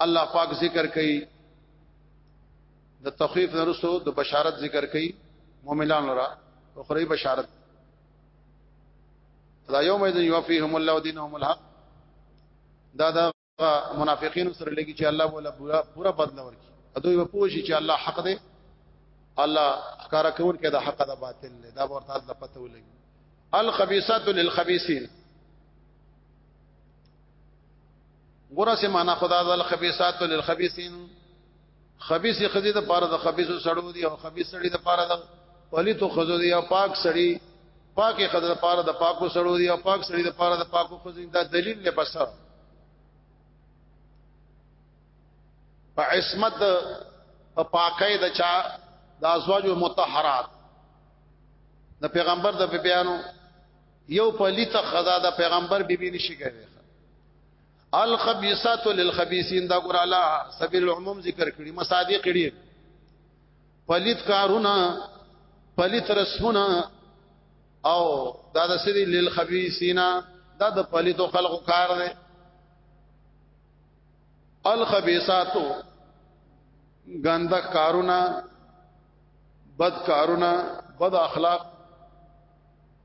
الله پاک ذکر کوي د تخفیف نرسو د بشارت ذکر کوي مؤمنان را اخري بشارت دا یوم اذن یوفیهم الله دینهم الحق دا دا منافقین سره لګي چې الله ولا پورا پورا بدل ورکي دوی په پوښي چې الله حق دی الله ښکارا کول کې دا حق دا باطل دی دا ورته د پته ولګي الخبيثات للخبيثين ګوره سه معنا خدا ذل خبيثات للخبيثين خبيث خزي د پاره د خبيث سړو دي او خبيث سړي د پاره د پلیتو خزو دي او پاک سړي پاکه خزه د پاره د پاکو سړو دي او پاک سړي د پاره د پاکو خزو دا دلیل نه بس په عصمت په پاکه د چا د ازواج متطهرات د پیغمبر د بیانو یو پلیت خدا د پیغمبر بیبي نشي کوي الخبيثات للخبيثين دا ګور الله سبيل العموم ذکر کړي مصادیق کړي پلیت کارونه پلیت رسمونه او دا د سری للخبيثين دا د پلیتو خلقو کار دی الخبيثات ګنده کارونه بد کارونه بد اخلاق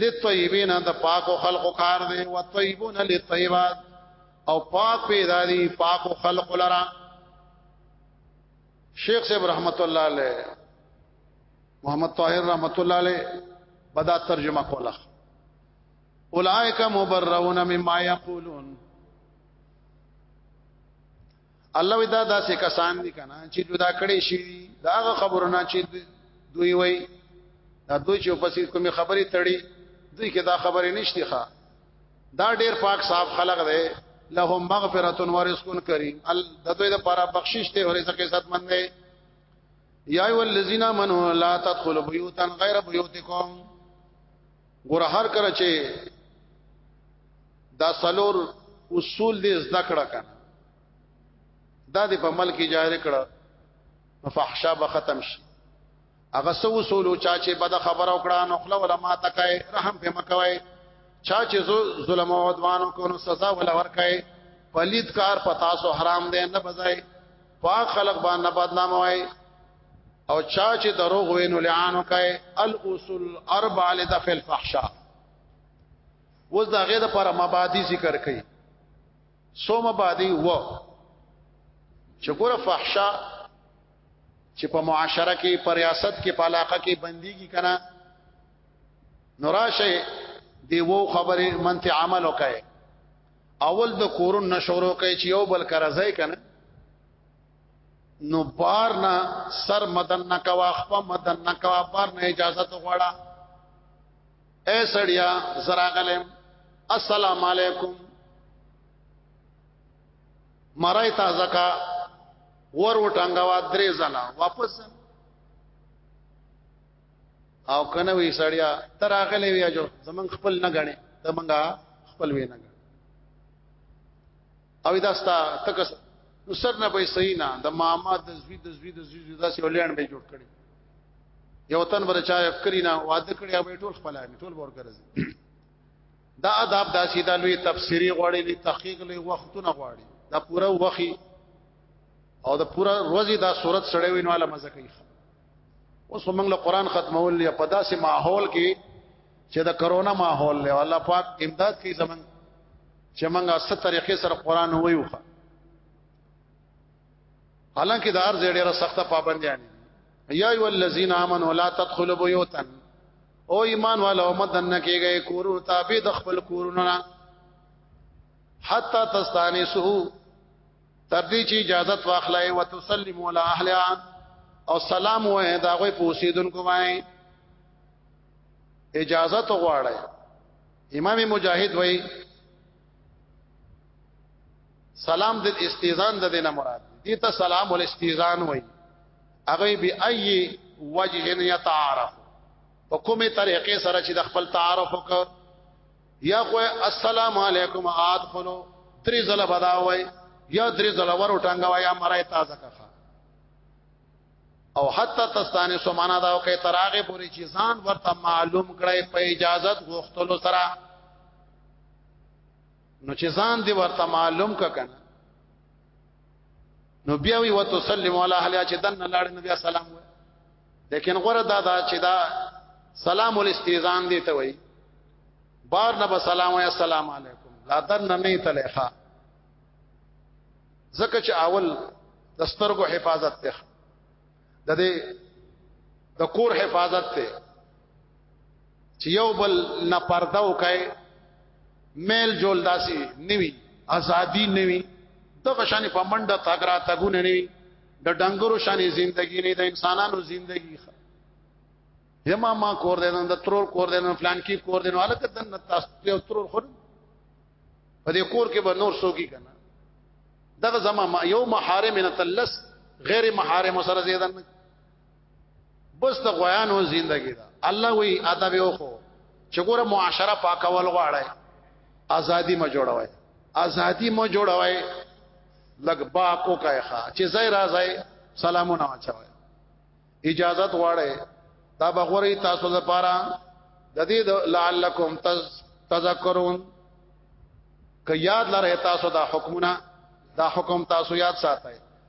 لطیبین د پاکو خلقو کار دی او طیبون لطیبات او پاک پیدا دی پاکو خلقو لرا شیخ صاحب رحمت الله علیه محمد طاهر رحمت الله علیه بدا ترجمه کوله اولائک مبرؤون مما یقولون الله ودا داسې کسان دي کنه چې جدا کړي شي دا خبرونه چې دوی وای دا دوی چې په سیس کومې خبرې تړي دوی کې دا خبرې نشتی ښا دا ډیر پاک صاحب خلق دی لهم مغفرت و رزق کریم ال د دوی لپاره بخشش ته او رزق عزت مند دی یا ای الذین منو لا تدخلوا بیوتا غیر بیوتکم ګور هر کله چې دا سلور اصول دې زده کړه کنه دا دې په عمل کې جاری کړه فحشا به ختم شي هغه سو اصول چا چې بد خبر او کړه نو خپل علماء تکای رحم په مکوي چا چې ظلم او عدوان کو نو سزا ولا ورکای پلید کار پتا سو حرام دې نه بځای پاک خلق باندې بدنام وای او چا چې دروغ وینو لعان وکای الاصول اربع لدفع الفحشاء وز دا غیر پر مبادی ذکر کړي سو مبادی و چې ګوره فحشا چې په معاشره کې په ریاست کې په علاقه کې بنديږي کنه نوراشه دی وو خبره منته عمل وکړي اول د کورن نشورو کوي چې یو بل کرځای کنه نو بار نه سر مدن نه کوا خپ مدن نه کوا بار نه اجازه ته غواړه اے سړیا زراغلم السلام علیکم مرای تازه کا ور وټنګوا درې زلا واپس او کنه وی سړیا تر اغلې وی جو زمون خپل نه غني ته منګه خپل وی نه او دا ستا تک نو سر نه به صحیح نه د ماما د زوی د زوی د زوی داسې ولین به جوړ کړي یو تن بر چا افکری نه واده کړی او ټول خپل امي ټول ور ګرځي دا آداب دا چې دا لوی تفسیری غواړي لوی تحقیق لوی وختونه غواړي دا پوره وخی او دا پوره ورځي دا صورت سړی وینواله مزه کوي اوس موږ له قران ختمول یا په داسې ماحول کې چې د کرونا ماحول له الله پاک امداد کوي زمون چې موږ ست طریقې سره قران وایو حالانکه د ارز ډیره سخته پابندیان یا ایو الذین آمنوا لا تدخلوا بیوتا او ایمان والا امدن کېږي کورو تابع د خپل کورونو حتا تستانسو تر دې چې اجازه واخلای او تسلم علی اهلها او سلام وې دا غوې پوسیدونکو باندې اجازه تو غواړي امام مجاهد وای سلام د استیزان د دینه مراد دي ته سلام ول استیزان وای هغه به ای وجه یتعارف په کومه طریقې سره چې د خپل تعارف وکړ یا خو السلام علیکم ادخلوا درې ځله بداوي یا درې ځله ور وټنګوا یا مرای تازه کا او حتی تستانه سمانا دا کوي تراغه پوری چې ځان ورته معلوم کړي په اجازت غوښتلو سره نو چې ځان دی ورته معلوم ککن نو بیا وی وتصلم علی اهل چې دن لاړ نبی سلام وی لیکن غره دا دا چې دا سلام الاستیزان دی ته وای بار نه سلام یا سلام علیکم لا در نه نه تلخا زکه چې اول د سترګو حفاظت ته د دې د کور حفاظت ته چې یو بل نه پرده وکای میل جول داسي نیوي ازادي نیوي د غشانې په منډه تاګرا تګونه نیوي د ډنګرو شانې زندگی نه د انسانانو زندگی خ یما ما کور دینم د ترور کور دینم فلان کی کور دینم الکه دن تاسو ته ترور خور په دې کور کې به نور سوګي کنه دغه زما یو محارم نه تلس غیر محارم سره زیدن بس د غویانو زندگی دا الله وی ادب یو خو چې ګوره معاشره پاکول غواړي ازادي ما جوړوي ازادي ما جوړوي لګ با کو کای ښا چې زای راځي سلامونه واچوي اجازه غواړي دا بغوري تاسو لپاره د دې لعلکم تذکرون که یاد لره تاسو دا حکمونه دا حکم تاسو یاد ساتئ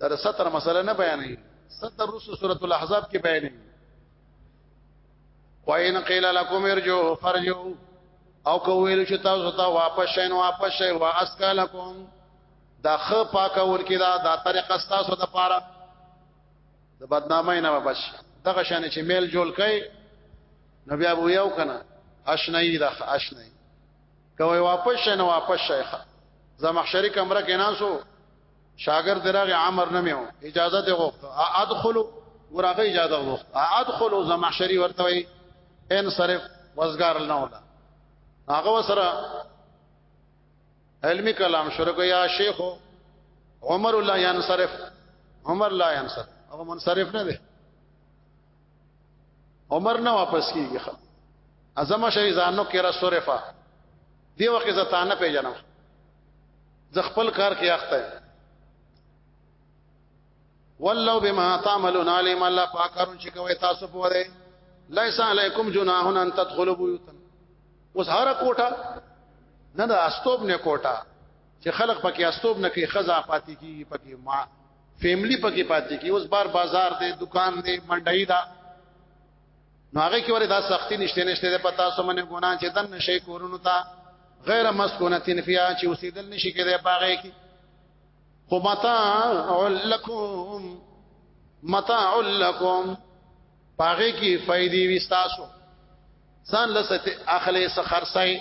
دا د ستر مسله نه بیانې ستر رسو سورۃ الاحزاب کې بیانې وَإِنْ قِيلَ لَكُمْ ارْجِعُوا فَارْجِعُوا او کو ویل چې تاسو ته واپس شین واپس شي وا اسکلکم دا خ پاکه ورکی دا دا طریقه تاسو د پاره د بدنامۍ نه بچ دغه شان چې میل جوړ کړي نو بیا وو یو کنه اشنای دا اشنای کوي واپس شین واپس شي زمخشری کمره کې ناسو شاګرد راغی عمر نه میو اجازه ته غوښته ادخل ورغه اجازه غوښته ادخل زمحشری ورته وی ان صرف وزګار نه ولا هغه سره علمی کلام شروع کو یا شیخ عمر الله ينصرف عمر لا ينصرف هغه منصرف نه دی عمر نه واپس کیږي اعظم شي ځانو کې را صرفه دی وخت زتانه پیژنم زه خپل کار کې اخته یم والله بما تعملون علیم الله پاکارون چې کوي تاسو په وره لیس علیکم جناح ان تدخلوا بیوتا اوس هر کوټه نه دا استوب نه کوټه چې خلق پکې استوب نه کې خزا پاتې کی پکې ما فیملی پکې پاتې کی اوس بار بازار دی دکان دی منډای دا نو هغه کې ورته دا سختی نشته نشته ده پتا سو منه ګنا چې دن نشي کورونو ته غیر مسکونتین فیا چې اوسېدل نشي کېده پاغه کې خو متاع لکم متاع لکم پاغه کې فائدې وستاسو ځان لسته اخلي سخرسای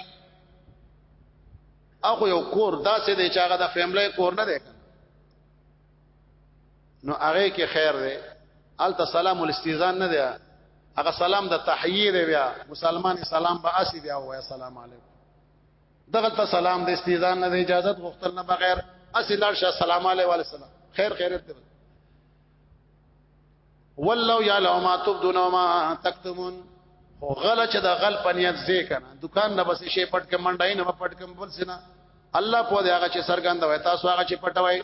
اخو یو کور داسې دی چې هغه د فیملی کور نه دی نو هغه کې خیر دی ال سلام الاستیزان نه دی هغه سلام د تحیه دی بیا مسلمان سلام به اسی بیا وای سلام علیکم دغه ته سلام د استیزان نه اجازه غوښتل نه بغیر اسی لار شه سلام علیه وعلی السلام خیر خیرت دی والله یعلم ما تبدون وما تكتمون خو غل چې د غل پنیت زی کنه دکان نه بس شي پټ کې منډای نه پټ کې بل سینا الله په دې هغه چې سرګند وای تاسو هغه چې پټوي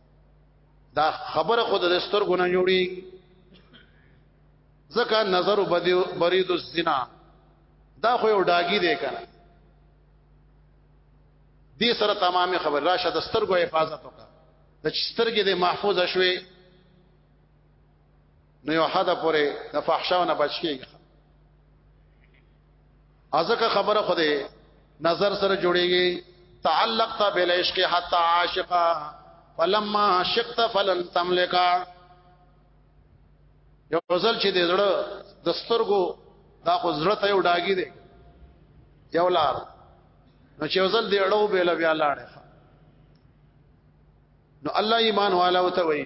دا خبره خود د سترګو نه جوړي ځکه نظر برید الزنا دا خو یو ډاګی دی کنه دې سره تمامه خبر راشه د سترګو حفاظت وکړه د سترګې د محفوظ شوي نو یو حد پورې د فحشاو نه بچ کیږي ازکه خبره خو دې نظر سره جوړیږي تعلقت بالعشق حتا عاشقا فلما عشقت فلن تملکا یو ځل چې دې زړه د سترګو دا خو زړه ته یو ډاګي دی یو لار نو چې ځل دې اړو به لا بیا لاړې نو الله ایمان والا وته وایي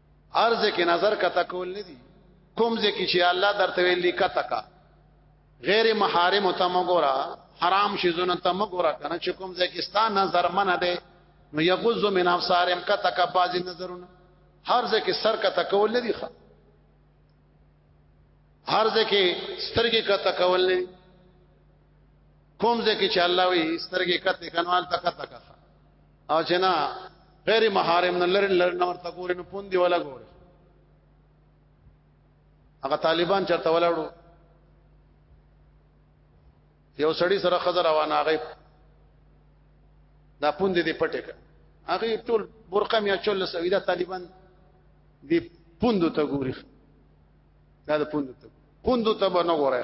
ارزه کې نظر کته کول نه دي کوم ځکه چې الله درته ویل کته کا غیر محارم ته مګورا حرام شي زونه ته مګورا کنه چې کوم ځکه ستا نظر منه ده نو یغز من افسارم کته کا باز نظرونه هر ځکه سر کته کول نه دي ښه هر ځکه سترګې کته کول نه دي کوم ځکه چې الله وي سترګې کته کنوال تک تک او چې نه غیر محارم نه لري لري نور تکور نه پوند دی ولا ګور هغه طالبان چرته ولاړو یو سړی سره خزر روان هغه دا پوند دی پټه هغه ټول برقم یا چول سویدا طالبان دی پوند ته ګوري دا د پوند ته پوند ته به نه ګوري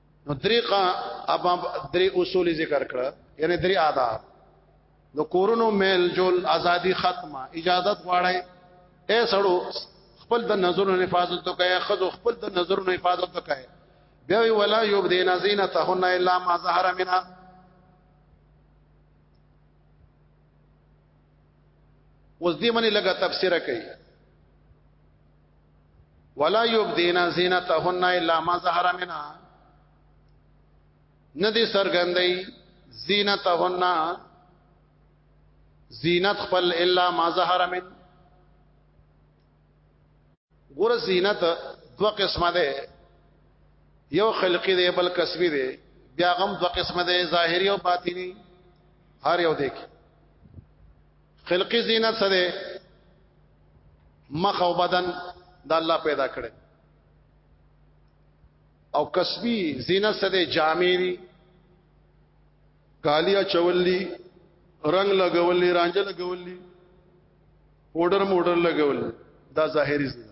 نو طریقه ابا درې اصول ذکر کړ یعنی درې آداب نو کورونو میل جول ازادي ختمه اجازت غواړي اے سړو خپل د نظرونو حفاظت وکړي خذ خپل د نظرونو حفاظت وکړي بیا وی ولا یبدین زینتهن الا ما ظهر منها اوس دې منی لګه تفسیر کوي ولا یبدینا زینتهن الا ما ظهر منها ندی سرګندای زینتهن زینت خپل الا ما ظهر من ګور زینت دو قسمه ده یو خلقی ده بل کسبی ده بیا غم دو قسمه ده ظاهری او باطنی هر یو دیکھ خلقی زینت سره مخ او بدن د الله پیدا کړي او کسبی زینت سره جامې دي کالیا چوللی رنگ لګوللی رانجه لګوللی پودر موډر لګول دا ظاهری زینت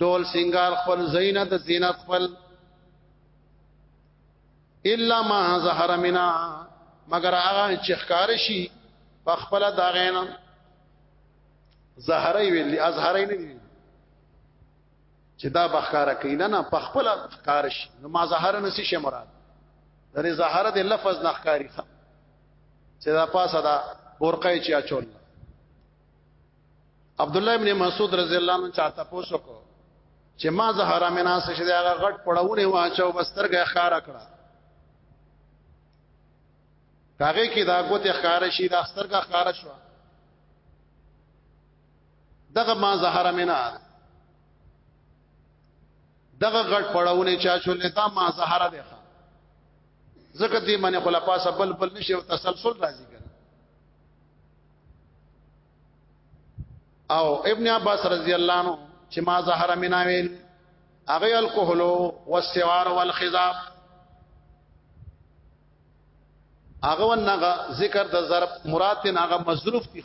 ډول سنگار خپل زینه د زینت خپل الا ما ظهر منا مگر هغه چې ښکار شي په خپل دا غینا ظهرې ویل ازهرې نه ویل چې دا بخاره کینا نه په خپل ښکار شي نو ما ظهر نه شي مراد درې ظهر د لفظ نه ښکاری ښه چې دا پاسه دا برقه چې اچول عبد الله ابن مسعود رضی الله عنه چاته پوښتنه کو چې ما زهرا منا څه شي هغه غټ پړونه واچو بسترګه خاره کړه کاغه کې دا ګوت خاره شي دا سترګه خاره شو دغه ما زهرا منا دغه غټ پړونه چا شولې دا ما زهرا ده زکه دې باندې خلافه سبل بل نشي او تسلسل راځي او ابن عباس رضی الله عنه چې ما ظهر مناویل هغه الکحل والسوار والخضاب هغه ونغه ذکر د ضرب مراد نه هغه مظروف دي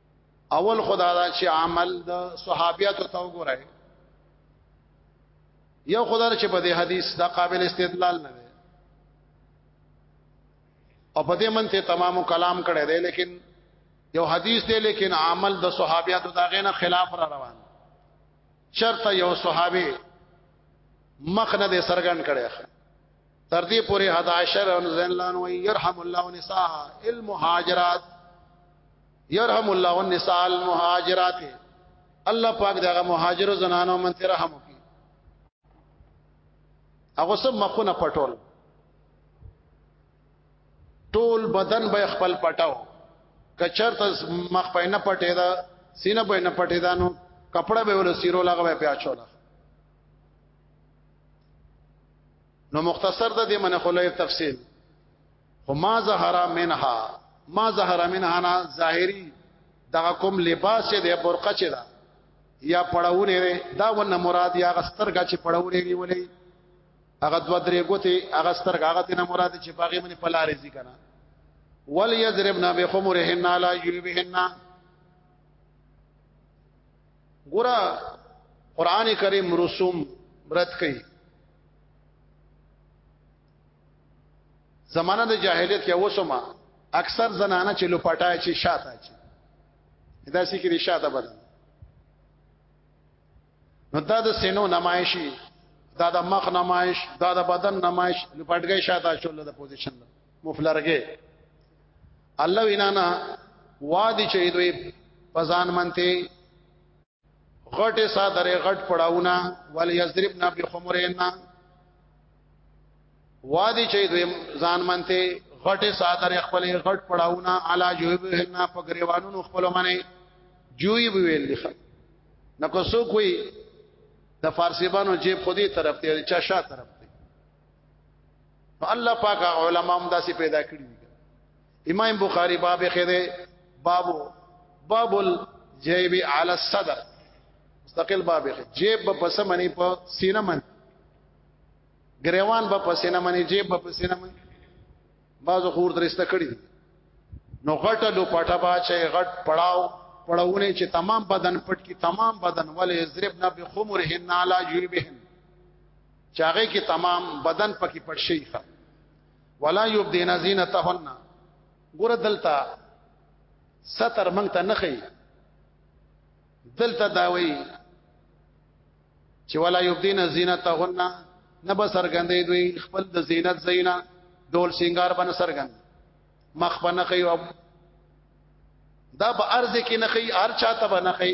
اول خدا دا چې عمل د صحابياتو ته وګورئ یو خدا چې په دې حدیث دا قابل استدلال نه دی او په دې منته تمامو کلام کړي دی لیکن یو حدیث دی لیکن عمل د صحابياتو دا غینه خلاف را روان چرته یو صحابي مخ نه دې سرګن کړي تر دې پورې حدا عشر ان زنلان وي يرحم الله النساء المهاجرات يرحم الله النساء المهاجرات الله پاک دغه مهاجر زنانو من ته رحم وکي هغه سم مخونه پټول ټول بدن به خپل پټاو کچر ته مخ په نه پټې دا سینه په نه پټې دا نو کپڑا به ول سیرو لغه په اچولا نو مختصر ده دې منه خلای تفصیل خو ما ظهر منها ما ظهر منها نا ظاهری دا کوم لباس دې برقه چي دا یا پړاونه دا ونه مراد یا غسترګه چې پړاونه دی ولې هغه دو درې ګوتې هغه سترګه هغه تنه مراد چې باغې منی پلارې ځي کنه ول یضربنا بخمرهن علی جلبهن ګوره قران کریم رسوم رد کړي زمانہ د جاهلیت کې اوسما اکثر زنانه چې لپټای چې شاته چې دا سې کې شاته بدل نو دا د سینو نمایشي دا د مخ نمایش دا د بدن نمایش لپټګي شاته شول د پوزیشن مفلرګي الله وینانا وادي چې دوی پزان منته غټه صادره غټ پړاونه ول یضربنا بخمرنا وادي چې دوی ځان منته غټه صادره خپل غټ پړاونه علا جوبهنا په غریوانو خپل منه جوی ویل لخوا نکو سو کوئی د فارسیبانو جیب خودی طرف ته چا شا طرف نو الله پاک علماء هم داسې پیدا کړی دي امام بخاری باب خده بابو باب الجیب علی الصدر مستقل باب خده جیب په پس منی په سینه من گریوان په پس نه منی جیب په پس نه منی بازو خور درسته کړی دي نو غټه لو پټه با چې غټ پړاو پړاونه چې تمام بدن پټ کی تمام بدن ولې زرب نه بخمرهن علی جیبهن چاغه کې تمام بدن پکې پټ شي ښه ولا یبدین زینتهن ګور دلتا ستر مونږ ته نخی دلته داوي چې ولا یبدین زینتهن نه به سرګندې دوی خپل د زینت زینا ډول سنگار باندې سرګند مخ باندې خي او دا به ارزه کې نه خي هر چاته باندې خي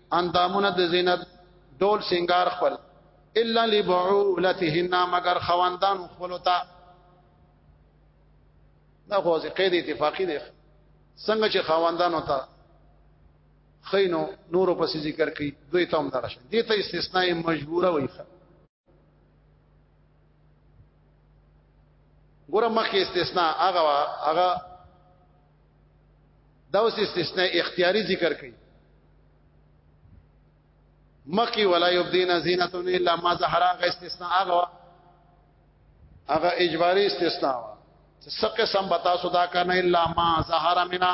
اندامونه د زینت ډول سنگار خپل الا لبعولتهن مگر خواندان خپل تا دا خو ځکه قید اتفاقی دی څنګه چې خواندان وتا خینو نورو پسې ذکر کوي دوی ته هم درشه دي ته استثناء مجبوره وي ګوره مخکې استثناء هغه هغه دا اوس استثناء اختیاري ذکر کړي مخکې ولا یبدینا زینتون الا ما ظهر هغه استثناء هغه هغه اجباري استثناء وا څه قسم بتا سودا کنه الا ما ظهر منا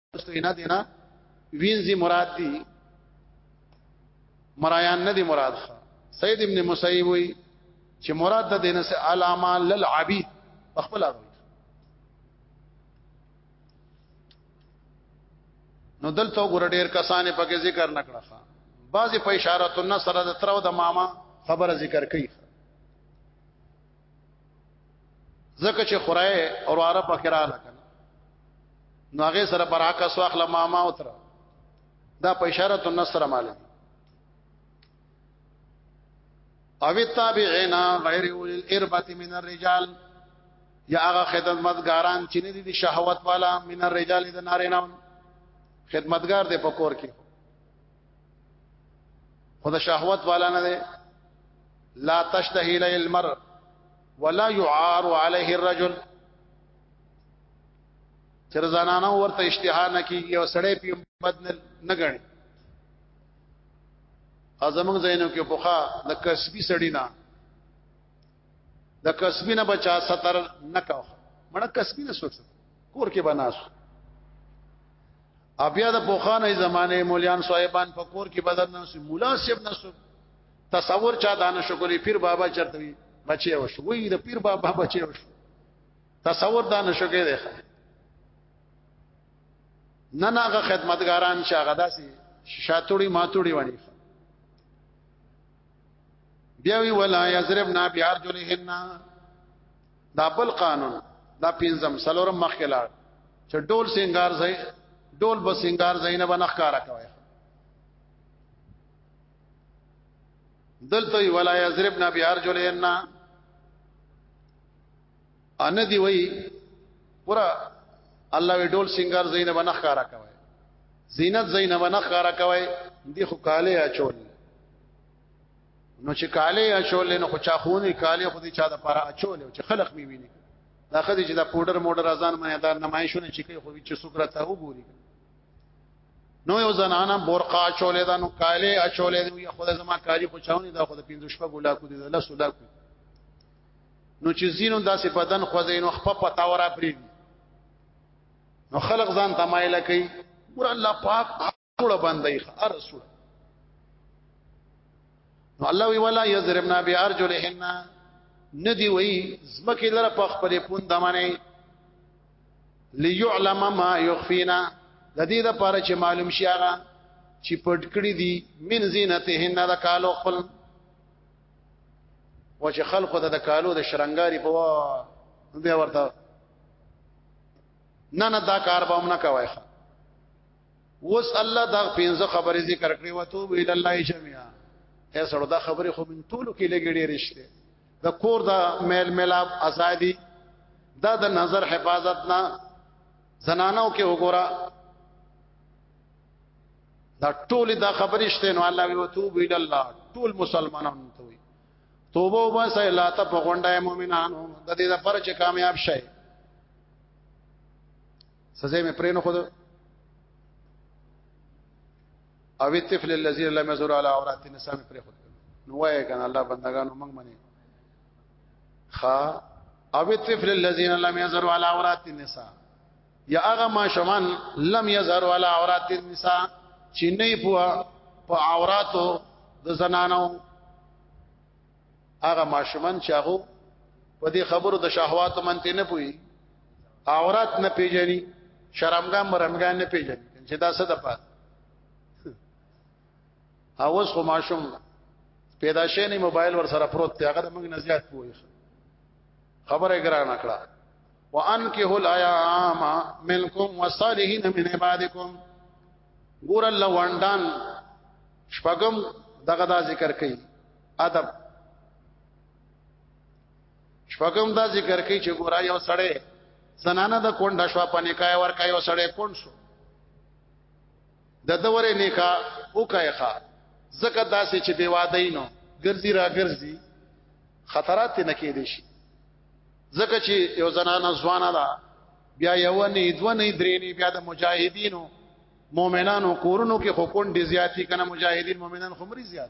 پښتو نه دینا وینځي مراد دي مرایان نه دي مراد سید ابن مسیب وی چې مراد د دینه سه علامه للعبید خپل هغه نو دلته ګور ډیر کسانې پکې ذکر نکړه بعضی په اشاره النصر د ترو د ماما خبره ذکر کړي زکه چې خورای او عاره پکرا لکن نو هغه سره براکه سواخله ماما او تر دا په اشاره تن سره مالک او التابعين غير اولي الاربه من الرجال یا هغه خدمتګاران چې نه دي شهوت والا من الرجال د نارینه خدمتګار دی په کور کې خود شهوت والا نه دی لا تشتهي له المر ولا يعار عليه الرجل چر زنانه ورته اشتها نه کیږي او سړی په بد نه غني ازمن زینو کې پوخا د کسبي سړی نه د کسبي نه بچا ستر نه کاوه مړه کسبي نه سوچ کور کې بناسو بیا د پوخانه زمانه مولیان صاحبان په کور کې بدل نه سي مولا صاحب نه سو تصور چا دانه شکرې پیر بابا چرته وي بچي او شو وی د پیر بابا بچي او شو تصور دانه شکرې دی نه ناغه خدمتګاران چې هغه داسي شاتوړي ماتوړي ونی بیا وی ولا یضربنا بیارجلهن دا بل قانون دا پنځم سلورم مخکې لاړ چې ډول سنگار ځای ډول به سنگار ځای نه بنخ کارا کوي دلته ولا یضربنا بیارجلنا ان دی وی پورا الله وی ډول سنگار زینه بنخ کارا کوي زینت زینه بنخ کارا کوي دی خو کاله اچول نو چې کاله اچول نو خو چا خونې کاله خو دې چا د پاره اچول چې خلق می ویني دا خدي چې دا پودر موډر ازان مې دا نمایشونه چې کوي خو چې سوکرا ته وګوري نو یو زنانه برقا چولې دا نو کاله اچولې دی خو زما کاری خو چاوني دا خو د پینځو شپه ګلا کو دي د لاسو لا کو نو چې زینو داسې بدن خو زینو خپه پتا ورا پری نو خلق ځان تمایل کوي ګور الله پاک سوړه باندې هر سوړه نو الله وی ولا یضربنا بارجلهن ندی وی زمکه لره په خپل پوند باندې ليعلم ما يخفينا د دې لپاره چې معلوم شي هغه چې پټ کړی دي من زینتهن د کالو خپل و چې خلق د کالو د شرنګاری په وا بیا ورته نه نه دا کار به هم نه کوي وس الله دا پنځه خبرې ذکر کړې و توب ال الله جميعا اے سره دا خبرې خو من ټولو کې لګړې رښتې د کور دا میل میلاب ازادي دا د نظر حفاظت نه زنانو کې وګوره دا ټول دا خبرې شته نو الله وی وتوب ال الله ټول مسلمانانو ته وي توبه وبس الله ته په غونډه مؤمنانو د دې لپاره چې کامیاب شي سزا مې پرې نه خود او الطفل الذي لم يزر على عورات النساء مې پرې خود نو وای کنه الله بندگانو موږ منی خا او الطفل الذين لم يزر على عورات النساء یا هغه ما شمن لم يزر على عورات النساء چې نه په عوراتو د زنانو هغه ماشومان چې هغه په دې خبرو د شهوات منته نه پوي عورت نه پیژني شرمګان مرمګان نه پیژني چې دا څه د پات اوس خو ماشوم پیدا شې نه موبایل ور سره پروت دی هغه موږ نه زیات پوي خبره ګرانه کړه وانکه الايام منکم والصالحین من عبادکم ګور الله وندان شپغم دغه دا ذکر کوي ادب شپږم دا ذکر کوي چې ګورا یو سړی زنانه د کونډه شو په نکاح ورکا یو سړی کون شو د دورې نکاح وکایخه زکه داسې چې بی واده نو ګرځي را ګرځي خطرات نه کې دي شي زکه چې یو زنانه ځوانه ده بیا یو نه دوه نه درې نه بیا د مجاهدینو مؤمنانو کورونو کې حکومت دي زیاتی کنه مجاهدین مؤمنان خمري زیات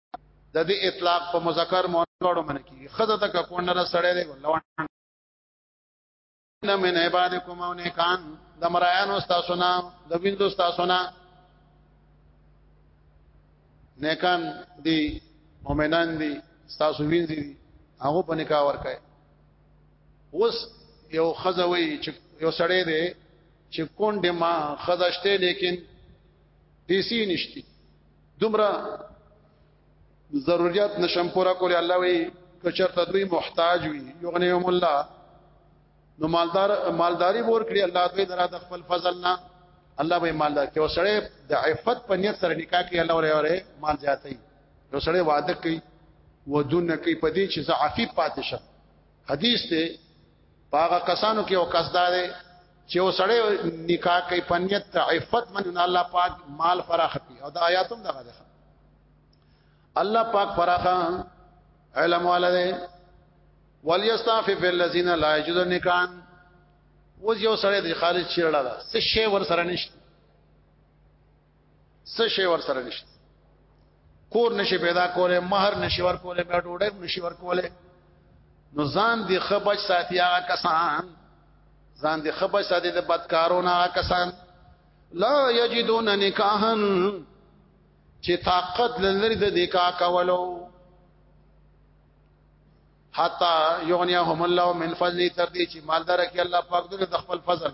د دې اطلاق په مذکر مؤنث من کیږي خزه تک کونډه را سړې دی لوان نه من عبادکم او نه کان د مرایانو تاسو نه د ویندو تاسو نه نیکان دی مؤمنان دی تاسو وینځي دی هغه په نکاح ورکای اوس یو خزه وی چې یو سړې دی چې کونډه ما خزشته لیکن دیسی نشتی دومره ضرورت نشم پورا کولی الله وی کچرته دوی محتاج وي یغنیهم الله نو مالدار مالداری ور کړی الله دوی درا د خپل فضل نه الله به مالدار کې وسړې د عفت په نیت سره نکاح کوي الله وره وره مال زیاتې وسړې وعده کوي ودونه کوي په دې چې زعفي پاتې شه حدیث ته پاغه کسانو کې او قصدار چې وسړې نکاح کوي پنیت عفت من الله پاک مال فراخ کوي او د آیاتم دغه ده الله پاک فراخه علم والده وليستعفف الذين لا يجدون نکاح وز یو سړی د خالد چیرړه ده څه شی ور سره نشته څه شی ور سره نشته کور نشي پیدا کوله مہر نشي ور کوله بیا ډوډۍ نشي ور کوله نو ځان دی خبج ساتي هغه کسان ځان دی خبج ساتي د بدکارونو هغه کسان لا یجدون نکاحن چې طاقت لري د نکاح کولو حتا یغنیهم الله من فضل تر دې چې مالدار کې الله پاک دې د خپل فضل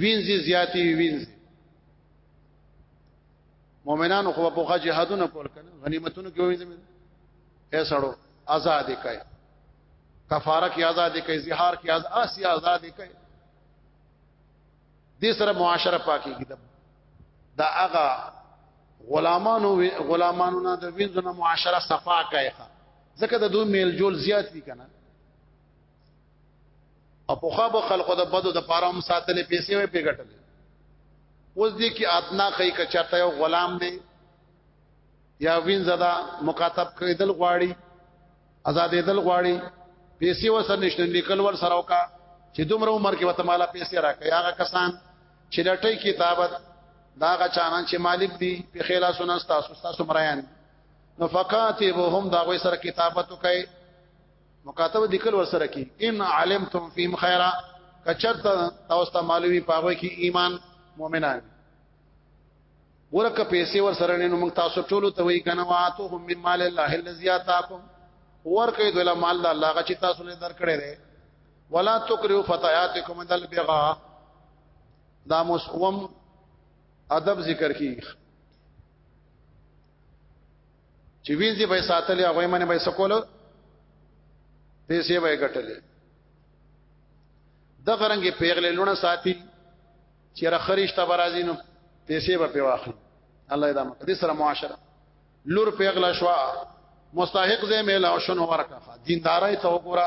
وینځي زیاتی وینځي مؤمنانو خو په خاجه جهادونه کول کنه غنیمتونو کې وینځي اے سړو آزاد کای کفاره کې آزاد کای زهار کې آزاد اسی آزاد کای دې سره معاشره پاکي کیږي دا هغه غلامانو غلامانو نه د وینځو نه معاشره صفا کای ځکه د دوی میل جول زیات دي کنه او په خو به خلکو د بدو د پاره هم ساتلې پیسې وې پیګټلې اوس دې کې ادنا خې کچاته یو غلام دی یا وین زدا مخاطب کېدل غواړي آزادې دل غواړي پیسې وسره نشته لیکل ور سره وکا چې دومره عمر کې وته مالا پیسې راکې هغه کسان چې لټي کتابت دا غا چانان چې مالک دي په خیلا سنا تاسو تاسو مرایان نو فقاتبهم دا غوي سره کتابت کوي مکاتبه ذکر ورسره کی ان علمتم فیم خیرا کچرت تاسو ته معلومی پاوه کی ایمان مؤمنان ورکه پیسې ور سره نه موږ تاسو ټول ته وی کنه واتهم مم مال الله الذی اتاکم ورکه دوی مال الله غچ تاسو نه درکړی دی ولا تکرهوا فتياتكم دل بغا دا مسوم ادب ذکر کی چې ویزه به ساتلې هغه منه به سکول پیسې به ګټلې د غرنګ پیغلې لونه ساتي چې رخريشته برازي نو پیسې به پیواخلي الله دې دامه دې سره معاشره لور پیغله شوا مستحق زې مل او شنو ورکه دیندارای ته وګوره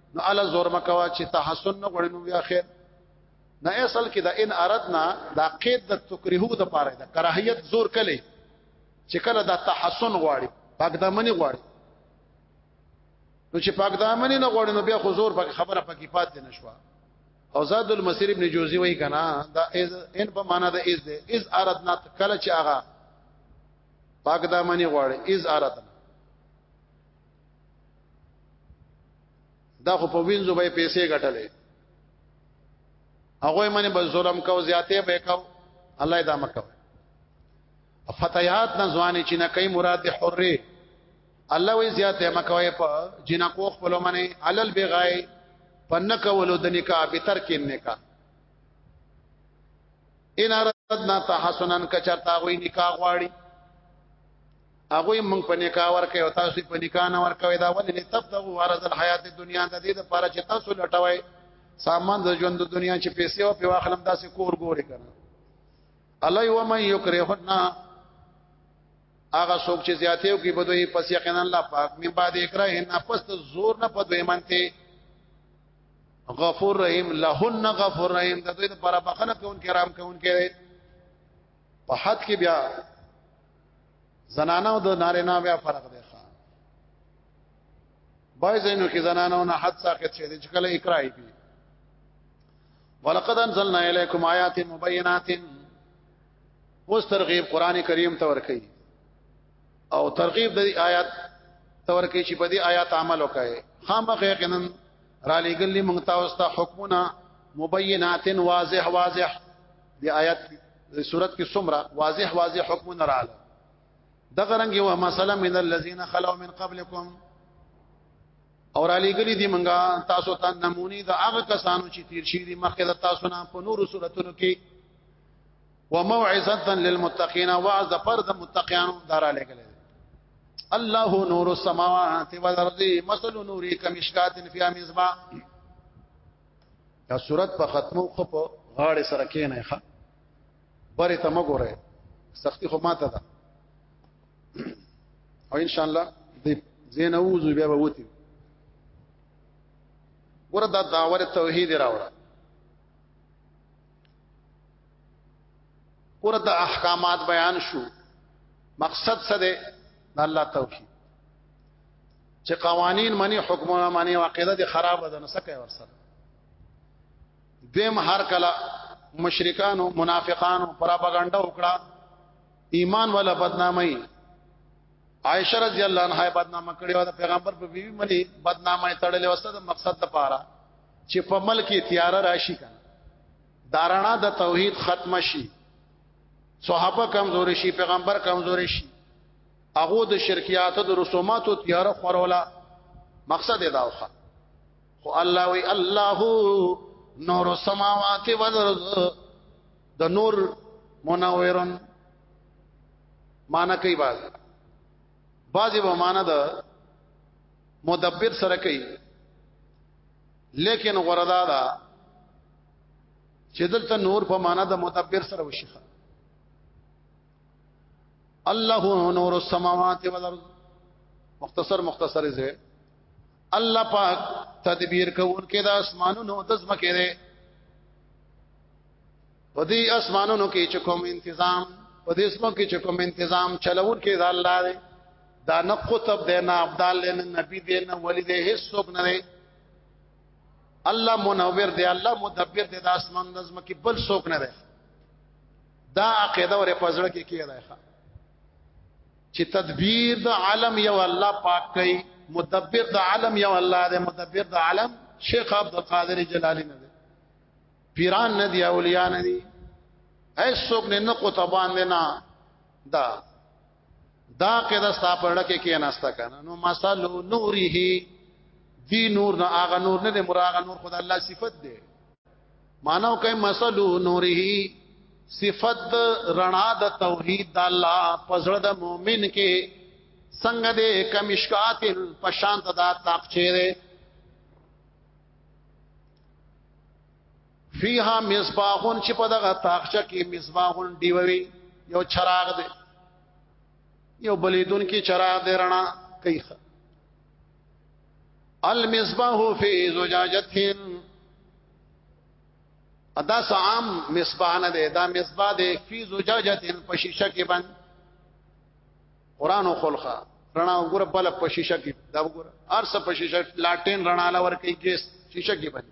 نو ال زور مکوا چې تحسن نه غړنو بیا خیر نه اصل کې دا ان اردنا دا قید د تکریهو د پاره دا کراهیت زور کله چې کله دا تحسن غواړي پاکدامنی غواړي نو چې پاکدامنی نه غواړي نو بیا خو زور پکې خبره پکې پات نه شو او زاد المسیر ابن جوزی وایي کنا دا از ان په معنا د از ده از اردنا کله چې هغه پاکدامنی غواړي از اردنا دا خو په وینځو به پیسې ګټلې هغه منه به ظلم کو زیاته به کو الله دا مکو فتيات نه ځواني چې نه کوي مراد حره الله وی زیاته مکوې په جنکو خپل منه علل بغای پنه کولو د نکاح به تر کې نکاح ان اردنا تحسنن کچرتا وی نکاح غواړي هغه مونږ په نکاح ورکه او تاسو په نکاح نه ورکوي دا ولې تبدغوا عرض الحیات الدنیا د دې لپاره چې تاسو لټوي سامان د ژوند د دنیا چې پیسې او په واخلم داسې کور ګوري کنه الی و من یکرهن هغه څوک چې زیاته او کې بدوي پس یقینا الله پاک من بعد اکرهن پس زور نه پدوي منته غفور رحیم لهن غفور رحیم د دوی لپاره بخنه کوونکی رحم کوونکی په حد کې بیا زنانه او د نارینه بیا فرق دی ښا بای زینو کې زنانه نه حد ساقط شي چې کله اقرای دي ولقد انزلنا الیکم آیات مبینات اوس ترغیب قران کریم ته ورکي او ترغیب د آیات ته ورکي چې په دې آیات عمل وکړي خامخې کنن را لګلې مونږ تاسو ته حکمونه مبینات واضح واضح دی آیات دې صورت کې څومره واضح واضح حکم نه رااله دغه رنګ یو مسله من الذين خلو من قبلكم اور علی گلی دی منګه تاسو ته نمونی د هغه کسانو چې تیر شي دي مخکې د تاسو نه په نورو صورتونو کې وموعظه للمتقین وعظ پر د متقینو دارا لګل الله نور السماوات والارض مثل نور کمشکات فی مصباح دا صورت په ختمو خو په غاړه سره کې نه ښه بری ته مګوره سختی خو ماته ده او ان شاء الله دې زینه وځو بیا به وتی ګوره دا داور توحید راوړه ګوره دا احکامات بیان شو مقصد څه دی الله توحید چې قوانین منی حکمونه منی او عقیده دې خراب ده نو سکه ورسره دیم هر کله مشرکانو منافقانو پراپاګاندا وکړه ایمان ولا بدنامي عائشه رضی الله عنها بدنامه کړې و د پیغمبر په بیبي منی بدنامه تړلې وسه د مقصد د پاره چې په ملک تیار راشي کنه دارانا د توحید ختم شي صحابه کمزوري شي پیغمبر کمزوري شي هغه د شرکیات د رسوماتو تیار خورولا مقصد دا وخه خو الله وی الله نور السماوات والارض د نور منورن معنا کوي باز بازي به معنا د مدبر سره کوي لیکن غردا دا چې دلته نور په معنا د مدبر سره وشي الله نور السماوات والارض مختصر مختصر زه الله پاک تدبیر کوونکې د اسمانونو د زمکه دی په دې اسمانونو کې چې کوم تنظیم په دې اسمو کې چې کوم تنظیم چلوون کې دا الله دی دا نه قطب دی نه ابدال دی نه نبی دی نه ولی دی هیڅ څوک نه دی الله منور دی الله مدبر دی د اسمان نظم کې بل څوک نه دی دا عقیده ور پزړه کې کېدای ښه چې تدبیر د عالم یو الله پاک کوي مدبر د عالم یو الله دی مدبر د عالم شیخ عبد القادر جلالی نه دی پیران نه دی اولیاء نه دی هیڅوک نه نقطه باندې نه دا دا قدا ستا پړه کې کې ناستا کنه نو مثال نوره دی نور نه اغه نور نه مراغه نور خدای الله صفت دی مانو کوي مثال نوره صفت رڼا د توحید د الله پزړه د مؤمن کې څنګه دې کمشکات په شان ته دا تاقچې ده فیها مصباحون چې په دغه تاخچه کې مصباحون دیوي یو چراغ دی یو بلیدون کې چراغ دی رڼا کوي المصباح فی زجاجتین ادا سعام مصباح نه دی دا مصباح دی فی زجاجتین په شیشه کې باندې قران او خلقه رڼا وګوره بل په شیشه کې دا وګوره ارسه په شیشه لاټین رڼا لور کوي ګیس شیشه کې باندې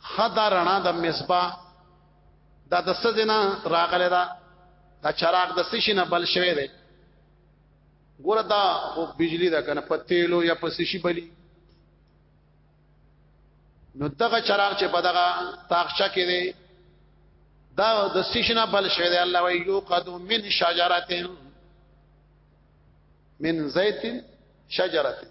خدا رڼا د مصباح دا د سدنه راغله دا دا چراغ د سشي نه بل شوی دی ګوره دا خو بجلی دا کنه په تیلو یا په سشي بلی نو دغه چراغ چې په دغه تاخچه کې دی دا د سشي نه بل شوی دی الله وی یو قد من شجرتين من زيت شجرتين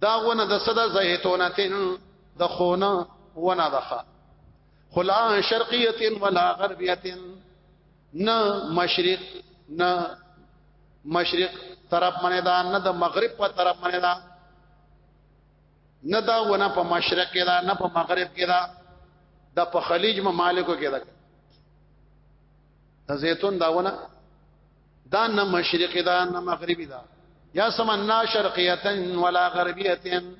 دا غونه د صدا زیتونه تن د خونه ونه دخه خلا شرقیه ولا غربیه نه مشرق نه مشرق طرف منه دا نه د مغرب په طرف منه دا نه دا ونه په مشرق کې دا نه په مغرب کې دا د په خلیج ممالکو کې دا د زیتون دا ونه دا نه مشرقی دا نه مغربی دا یا سمنا شرقیتن ولا غربیتن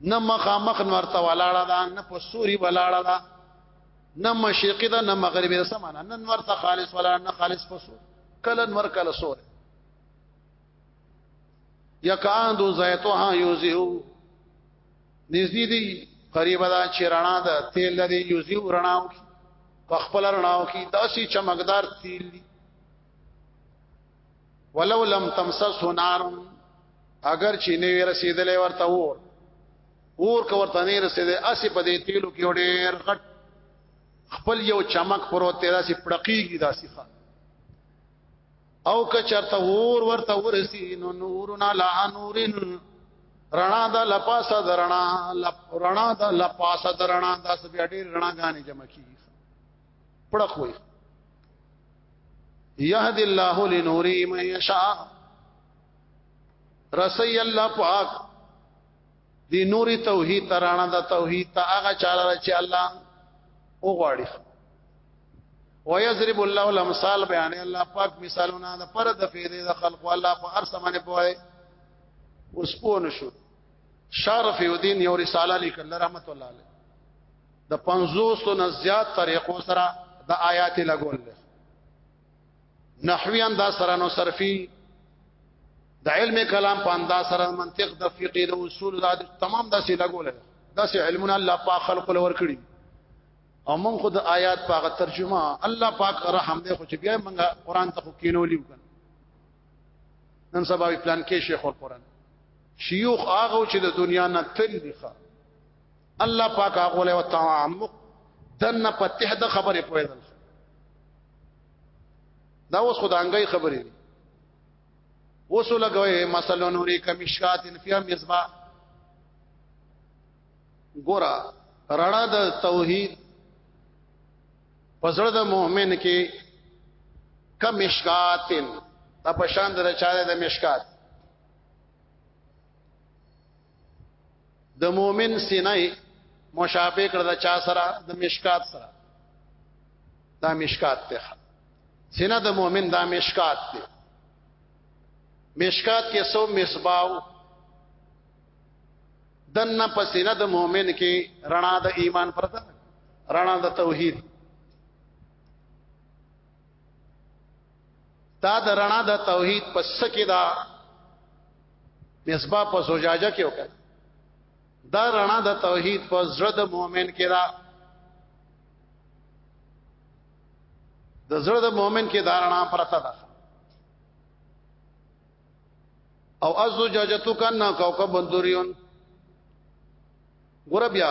نه مخامخ نورته ولاړه دا نه په سوري ولاړه دا نه مشرقی دا نه مغربی دا سمنا نه نورته خالص ولا نه خالص په سور کله نور کله سور یکاندو زیتوها یوزیو نږدې دی قریب ده چې رڼا ده تیل لري یوزي رڼاو کی په خپل رڼاو کی داسې چمکدار تیل دی ولو لم تمسس نار اگر چې نه ورسېدلې ورته ور اور کو ورته نه رسیدل اسی په دې تیلو کې وړې غټ خپل یو چمک پروت دی داسې پړقېږي داسې ښه او که چرته ور ورته ورسی نو نورنا لا نورن رڼا د لپاسه درنا لپ رڼا د لپاسه درنا د سبي ډېر رڼا غانې جمع کی پړق وي يهد الله لنوري من يشاء رسي الله پاک دی نوري توحید ترانه د توحید ته هغه چاله چې الله او غواړي ويضرب الله الامثال بیان الله پاک مثالونه د پر د فیدې د خلق الله په هر سمانه پوهه اوس په نشو شارف یودین یو رساله لیکل رحمت الله علیه د 500 نه زیات طریقو سره د آیات لګول نحوی انداز سره نو صرفي د علم کلام په انداز سره منطق د فقه د اصول د تمام داسې لګول داسې علمونه الله پاک خلق لور کړی او موږ خو د آیات پاک ترجمه الله پاک رحم دی خو چې بیا موږ قران ته خو کینولې وکړ نن سبا پلان کې شیخ القرآن شيوخ هغه چې د دنیا نه تل دي الله پاک هغه له تعمق دنه په ته د خبره پوهیدل دا اوس خدانګي خبرې دي اوس لګوي مثلا نوري کمشکات فیا مصباح ګورا رڼا د توحید پسړه د مؤمن کې کمشکاتن دا پشان د چاره د مشکات د مؤمن سینه مشابه کړ د چا سره د مشکات سره دا مشکات ته سینه د مؤمن دا مشکات دی مشکات کې سو مصباح دنه په سینه د مؤمن کې رڼا د ایمان پرته رڼا د توحید دا د رڼا د توحید پس کې دا مصباح په زجاجه کې وکړه دا رڼا د توحید په زړه د مؤمن کې را د زړه د مؤمن کې دا رڼا پرته ده او ازو جاجتو کنا کوکب بندوریون ګور بیا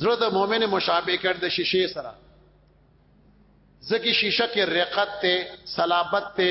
زړه د مؤمن مشابه کړ د شیشه سره ځکه شیشه کې رقت ته صلابت ته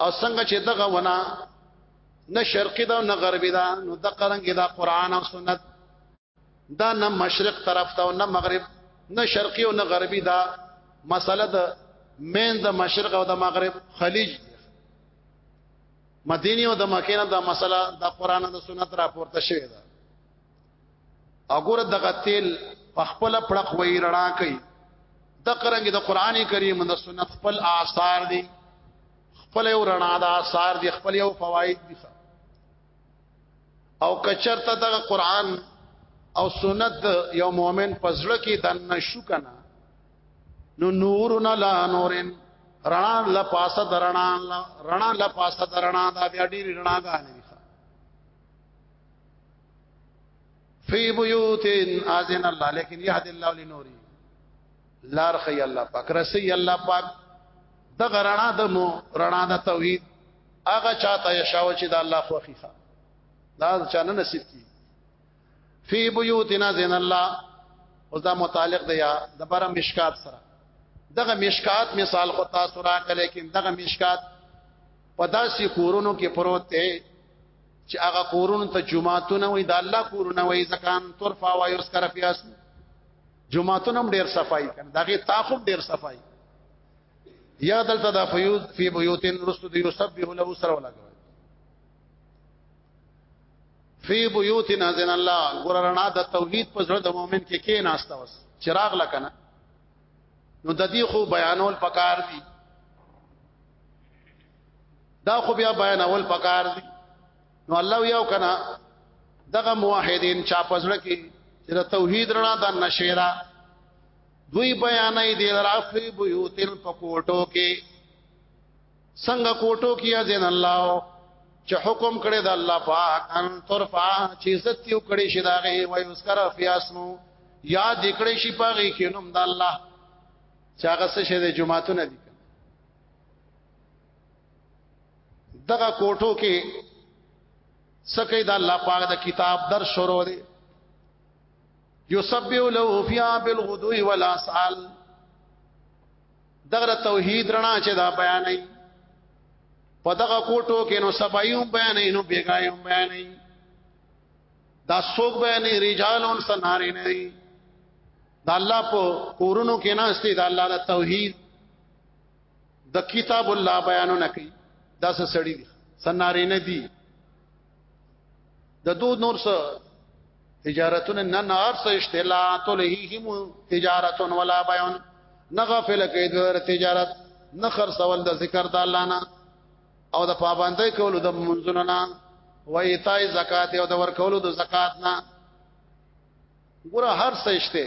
او څنګه چې دغه ونه نه شرقي دا نه غربي دا نو د قرنګ دا قران او سنت دا نه مشرق طرف ته او نه مغرب نه شرقي او نه غربي دا مسله د مین د مشرق او د مغرب خلیج مدینه او د مکه نه دا مسله د قران او سنت راپورته شوی دا اګور دغه تیل په خپل پړق وې رڼا کوي د قرانګي د قران کریم د سنت خپل آثار دي خپل یو رڼا د آثار دي خپل یو فواید دي او کچرته د قران او سنت یو مؤمن پزړه کې د نشو کنه نو نورنا لا نورن رڼا لا پاسه درنا رڼا لا پاسه درنا دا بیا ډیر رڼا غانې فی بیوت اذن الله لیکن یهد الله لنوری لار خی الله پاک رسی الله پاک د غرانا د مو رڼا د توحید هغه چاته یشاو چې د الله خوخي ښه دا چانه نصیب کی فی بیوتنا زین الله او دا متعلق دی یا د بار مشکات سره دغه مشکات مثال خو تاسو را کله کې دغه مشکات پداسي کورونو کې پروت دی چې هغه کورونو ته جمعهتونه وي د الله کورونه وي ځکان ترفع او یذكر فی اسم جمعهتون هم ډیر صفائی کنه داغه تاخم ډیر صفائی یا دلته د فیوز فی بیوتن رسو د یسبح له سره ولګو فی بیوتن ازن الله ګور رڼا د توحید په زړه د مؤمن کې کې ناشته وس چراغ لکنه نو د دې خو بیانول پکار دي دا خو بیا بیان اول پکار دي نو الله یو کنا دغه موحدین چا پزړه کې چې د توحید رڼا د نشیرا دوی بیانې دی رافی بیوتل پکوټو کې څنګه کوټو کې ازن الله چې حکم کړی د الله پاک ان ترفع چې عزت یو کړی شي داغه وای اوس کرا فیاسمو یاد کړی شي پاغي کې نوم د الله چاغه څه شه د جمعهتون دي دغه کوټو کې سکه دا الله پاک د کتاب در شروع دی یسبح له فیا بالغدو والاسال دغه توحید رڼا چې دا بیانې په دغه کوټو کې نو سبایو بیانې نو بیګایو بیانې دا سوق بیانې رجالون سنارې نه دی دا الله په کورونو کې ناشته دا الله د توحید د کتاب الله بیانونه کوي دا څه سړی دي سناري نه دي د دو نور څه تجارتونه نه نار څه اشتلات لههم تجارت ولا بیان نه غفل کوي د تجارت نه خرڅول د ذکر د الله نه او د پابندۍ کولو د منځونو نه و ایتای زکات او د ورکولو د زکات نه ګوره هر څه شته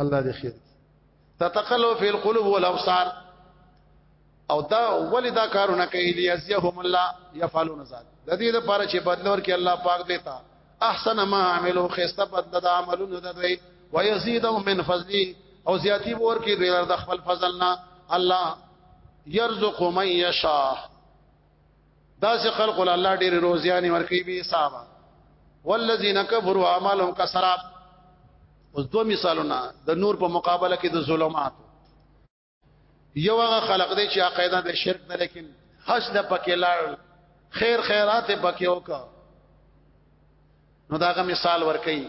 الله دې خیر تتقلو فی القلوب والابصار او دا ولی دا کارونه کوي لیزیهم الله یفعلون ذات د دې لپاره چې بدلور کې الله پاک دیتا احسن ما عملو خسته بدل د عملونو د دوی ويزيدهم من فضله او زیاتی ور کې دوی د خپل فضلنا الله يرزق من يشاء دا چې خلق الله ډېر روزياني ورکي به حساب والذین کفروا اعمالهم کسراب اوس دوه مثالونه د نور په مقابله کې د ظلمات یو هغه خلق دی چې عقیده د شرک ده لیکن حج د پکې لاړ خیر خیرات پکې وکړه نو داغه مثال ورکړي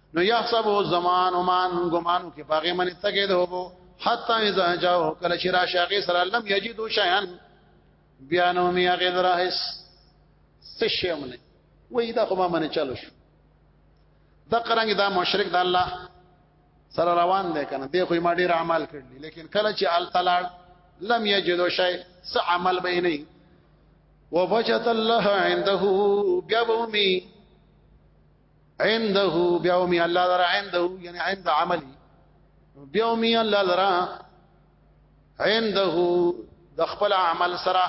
نو يحسب الزمان ومان ګمانو کې باغې منې تګې ده وبو حتا اذا جاءو کله چې را شاقي سره لم یجدو شیان بیا نو میا غیر راهس څه شی منه وای دا خو ما منه چلو شو دا قرانګ دا مشرک د الله سره روان دی کنه دی خو ما ډیر عمل کړلی لیکن کله چې ال تلاړ لم یجدو شی څه عمل به نه ووجد الله عنده بیا به می عنده بیاومی الله لرا عنده یعنی عند عملی بیاومی الله لرا عنده د خپل عمل سره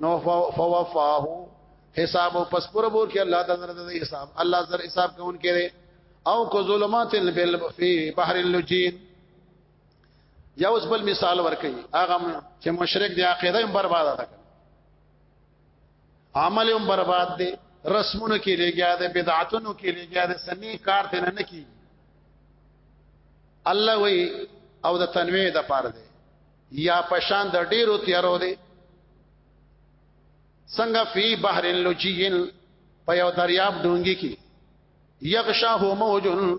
نو فوفاه حساب او پس پر بور کې الله تعالی د حساب الله زر حساب کوون کړي او کو ظلمات البل فی بحر اللجین یا اوس بل مثال ورکړي هغه چې مشرک دی عقیده هم برباد ده عمل هم برباد دی رسمونو کې لګیا دی بدعتونو کې لګیا دی سنی کار ته نه کی الله وی او د تنویع د پاره دی یا پشان د ډیرو تیارو دی څنګه فی بحر لجین په یو دریاب ډونګي کې یغشاه موجن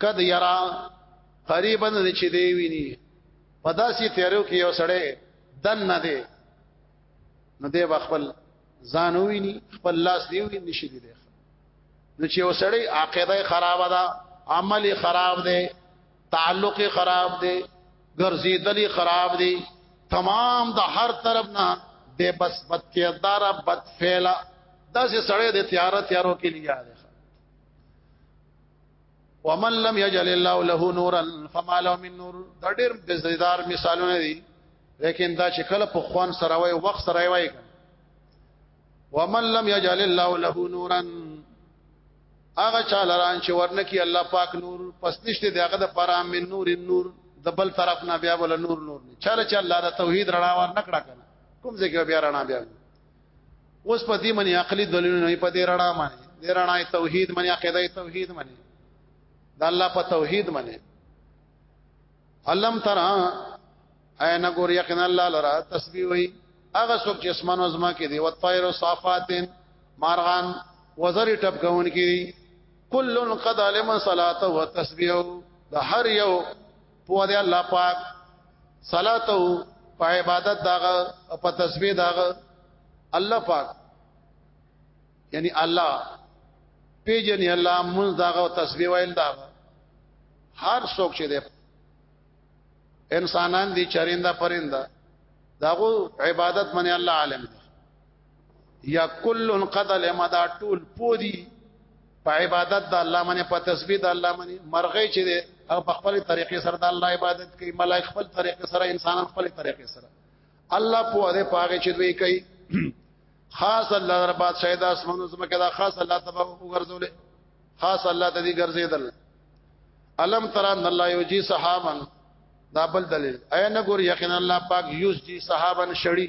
قد یرا قریبا د چې دی ویني په داسې تیارو کې یو سړی دن نه دی نو دی خپل ځان ویني خپل لاس دی ویني نشي دی نو چې یو سړی عقیده خراب ده عمل خراب دی تعلق خراب دی ګرځیدل خراب دی تمام د هر طرف نه بے بس بد کردار بد فعلا دا سه سړی د تیار تیارو کې لیا دی ومن لم يجعل الله له نورا فما له من نور دا ډېر بزیدار مثالونه دي لیکن دا چې کله په خوان سره وای وخت سره وای ومن لم يجعل الله له نورا هغه چالران چې ورنکی الله پاک نور پس نشته دی هغه د پرا من نور نور د بل طرف نه بیا ول نور نور نه چاله چې الله د توحید رڼا ور نکړه کنه کوم ځای کې بیا رڼا بیا اوس په دې منی عقلي دلیلونه په دې رڼا باندې دې رڼا توحید منی عقیده توحید منی د الله په توحید منی علم ترا عین ګور یقین الله لرا تسبیح وی هغه څوک چې اسمان او زما کې دی او طیر صافاتن مارغان وزر ټپ غون کې کلن قد علم صلاته و تسبیح د هر یو په دې الله پاک صلات او په عبادت داغه په تسبیح داغه الله پاک یعنی الله پیجنې الله مون داغه تسبیح ویل دا هر څوک چې دی انسانان دي چرینده پرینده داغو عبادت منی الله عالم دی یا کلن قد علم دا ټول پودي په عبادت د الله باندې په تسبیح د الله باندې مرغې چې ده او په خپل طریقې سره د الله عبادت کوي ملائک خپل طریقې سره انسانان خپل طریقې سره الله په دې پاګه چې دوی کوي خاص الله در بادشاہ د اسمانو زمکه دا خاص الله تبا وګرځول خاص الله د دې ګرځیدل علم ترى ان الله یوجي صحابن دا بل دلیل اي نه ګور یقینا الله پاک یوجي صحابن شړی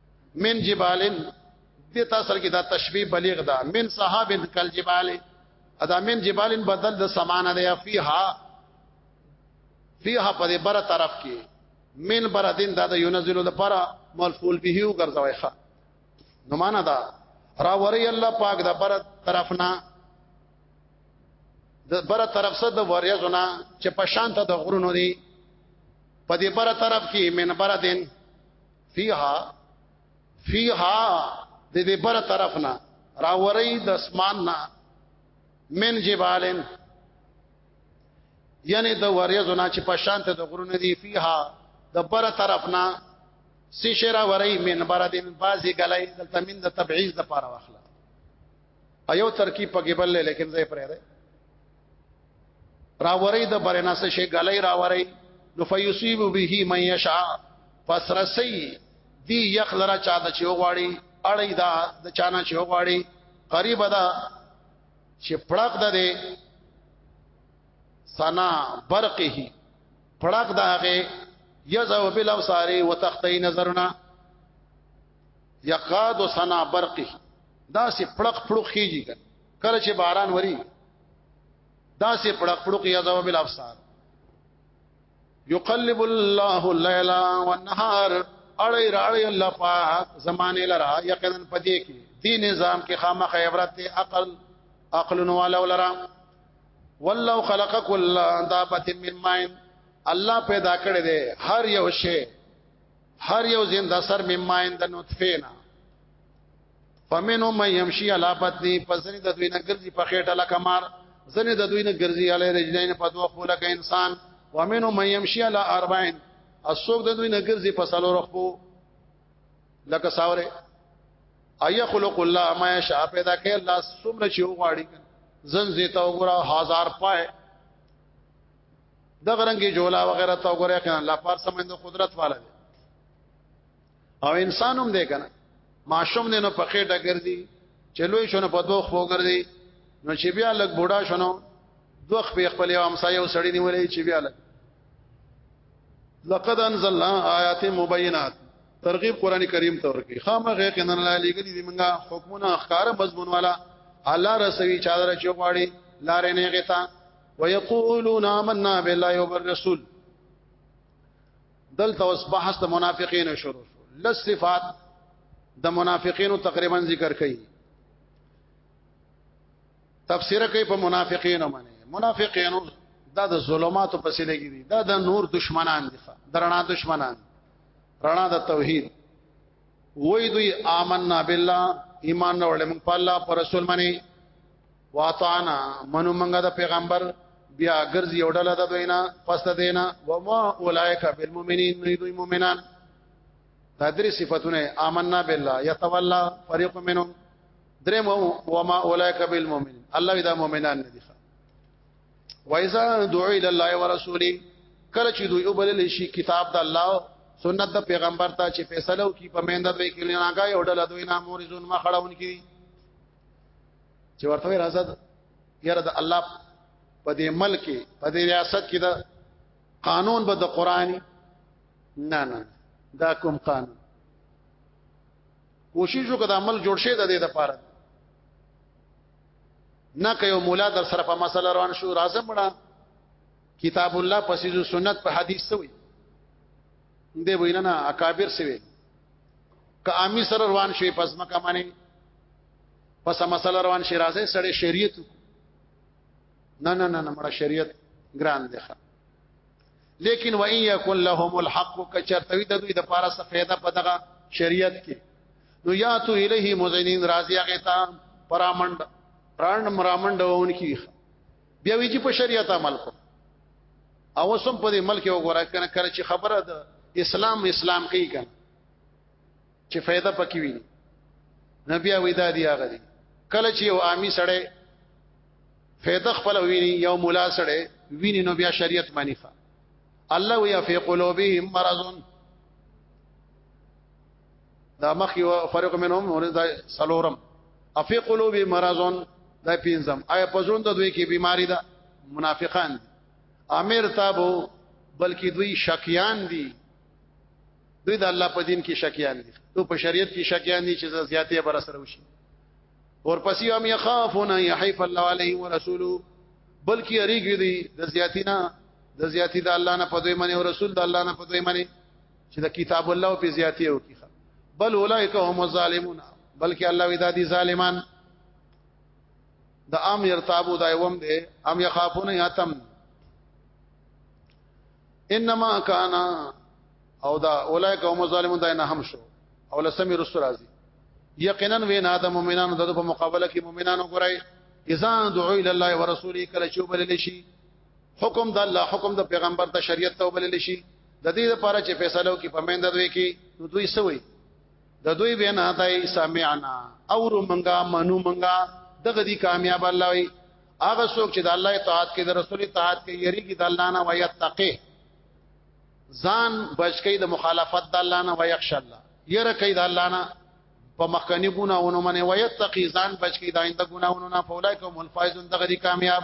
من جبالن دې تاسو کې دا تشبيه بلیغ ده من صحاب کل جبال ادا من جبالن بدل د سمانه ده فيها فيها په دې بر طرف کې من بر دین دا د ينزل د پر ملفول به یو ګرځوي ښا نو معنا دا را وری الله پاک د بر طرف نه د بر طرف سره د وریزونه چې په شان ته د غرونو دي په دې بر طرف کې من بر دین فیها فیها د دې بر طرف نه راوري د اسمان نه من جبالن یعنی د وریزو نه چې په شانت د غرونه دی فیها د بر طرف نه سی شرا وری من بردن بازی گلای دلته من د تبعیض د پاره واخله ایو ترکیب پکې بللې لیکن زه پرې ده راوري د برنا څه شي غلې راوري نو فیصيب به من یشاء پس رسی دی یخ لرا چا د چو غواړي اړی دا د چانه چو غواړي قریب دا چې پړق ده دې سنا برقه پړق ده هغه یزو بل ابصاری وتختی نظرنا یقاد سنا برقه دا سي پړق پړق کیږي کله چې باران وری دا سه پړق پړق یا ذو بل افسار یقلب الله الليل والنهار اړی راړی الله پاک زمانه لرا یقینا پدې کې دی نظام کې خامخ عبرت عقل عقل نو والا ولرا والله خلق كل دابه من ماء الله پیدا کړی دی هر یو شی هر یو زنده سر مماین د نطفه نه فمنو مې يمشي علا بطني پسني د دوی نه ګرځي په خېټه لکه مار زنه د دوی نه ګرځي علي رجلين په دوه خو لکه انسان ومنو مې يمشي علا اربعين اسوک د دوی نه ګرځي په سلو رخو لکه ساوره اي خلق الله ما يشاء پیدا کړي الله سمره چې وغواړي زن زیتا وګرا هزار پای دغه رنګي جولا وغیرہ تا وګرا کنه الله پار سمند قدرت والا دی او انسان هم دی کنه ماشوم نه په خېټه ګرځي چې لوی شونه په دوه خو ګرځي نو چې بیا لګ بوډا شونه دوه په خپل یو همسایه او سړی نیولې چې بیا لګ لقد انزلنا آیات مبینات ترغیب قران کریم ته ورکی خامه غیق نن لا لګلی دی منګه حکمونه اخکار مضمون والا الله رسوي چادر چې غواړي لارې نه غتا ويقولون آمنا بالله وبالرسول دلته اوس بحث د منافقینو شروع لس صفات د منافقینو تقریبا ذکر کړي تفسیر کوي په منافقینو باندې منافقینو دا د ظلماتو په سیله کې دي دا د نور دشمنان دي درنا دشمنان رڼا د توحید وای دوی آمنا بالله ایمان راوړل موږ په الله پر رسول باندې واطعنا منو منګه د پیغمبر بیا ګرځي یو ډله د دوینا پس د دینا و ما اولایک بالمؤمنین نو دوی مؤمنان دا درې صفاتونه آمنا بالله یتولا فريق منهم درې مو و ما اولایک بالمؤمنین الله دا مؤمنان نه دي وایذا دعوا الی الله ورسوله کله چې دوی وبلل شي کتاب د الله سنت د پیغمبر ته چې فیصلو کی پمنده دوی کې نه غاي او ډله دوی نه مورزون ما خړاون کی چې ورته راځه یاره د الله په دې ملک په دې ریاست کې دا قانون به د قرآني نه نه دا کوم قانون کوشش وکړه د عمل جوړ شي د دې لپاره نه کوي مولا در سره په مسله روان شو راځم مړه کتاب الله پسیزو سنت په حدیث سوی دی وینا نه اکابر سوی که عامي سره روان شي پس مکه باندې پس مسله روان شي راځي سړی شریعت نه نه نه مړه شریعت ګران دی ښه لیکن و ان یکن لهم الحق کچرتوی د دوی د پاره څه फायदा پدغه شریعت کې نو یاتو الیه مزینین راضی غیتا پرامند راند مرامند اون کی بیا وی چې په شریعت عمل کو او وسم په دې ملک وګوره کنه کړه چې خبره ده اسلام اسلام کوي کنه چې فایده پکې وي نبی او دا دی هغه دی کله چې یو عامي سړی فایده خپل ویني یو مولا سړی ویني نو بیا شریعت مانی ښه الله وی فی قلوبهم مرض دا مخ یو فرق منهم ورته دا سلورم افی قلوب مرضون دا پینځم آیا پزړون د دوی کې بیماری ده منافقان امیر تابو بلکې دوی شکیان دي دوی د الله په دین کې شکیان دي تو په شریعت کې شکیان دي چې زیاتې بر سره وشي ورپسې هم يخافون يحيف الله عليه ورسوله بلکې اړیږي دي د زیاتینا د زیاتی د الله نه په دوی باندې او رسول د الله نه په دوی باندې چې د کتاب الله په زیاتې او کیخه بل اولئک هم الظالمون بلکې الله ودا دي ظالمان د ام يرتابو دایوم دي ام يخافون یاتم انما کان او دا اولئک هم الظالمون دا نه هم شو او لسمی رسول راضي یقینا وینا د مؤمنانو د په مقابله کې مؤمنانو ګرای اذا دعوا الى الله ورسوله کله چې وبلل شي حکم د الله حکم د پیغمبر د شریعت ته وبلل شي د دې لپاره چې فیصلو کې پمند دوی کې نو دوی سوي د دوی وینا دای سمعنا اور منګه منو منګه دغه دي کامیاب الله وي هغه څوک چې د الله اطاعت کوي د رسول اطاعت کوي یریږي د الله نه وي تقي ځان بچ کوي د مخالفت د الله نه وي یخش الله یره کوي د الله نه په مخکنی ګناونو باندې وي تقي ځان بچ کوي د آینده ګناونو نه فولای کوم الفایزون دغه دي کامیاب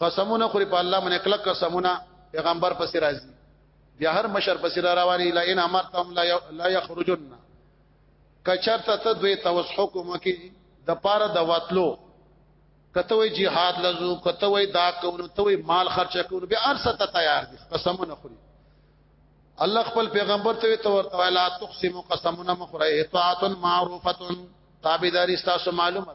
قسمونه خوري په الله من کلک قسمونه پیغمبر پسې راځي بیا هر مشر پسې را رواني لا ان امرتم لا لا يخرجن کچرته ته دوی توس حکم کې د پاره د واتلو کته وی jihad لزو کته وی دا کوو ته وی مال خرچه کوو بیا ارسه ته تیار دي قسمونه خوري الله خپل پیغمبر ته تو ورته لا تقسم قسمنا مخره اطاعت معروفه تابعداري تاسو معلومه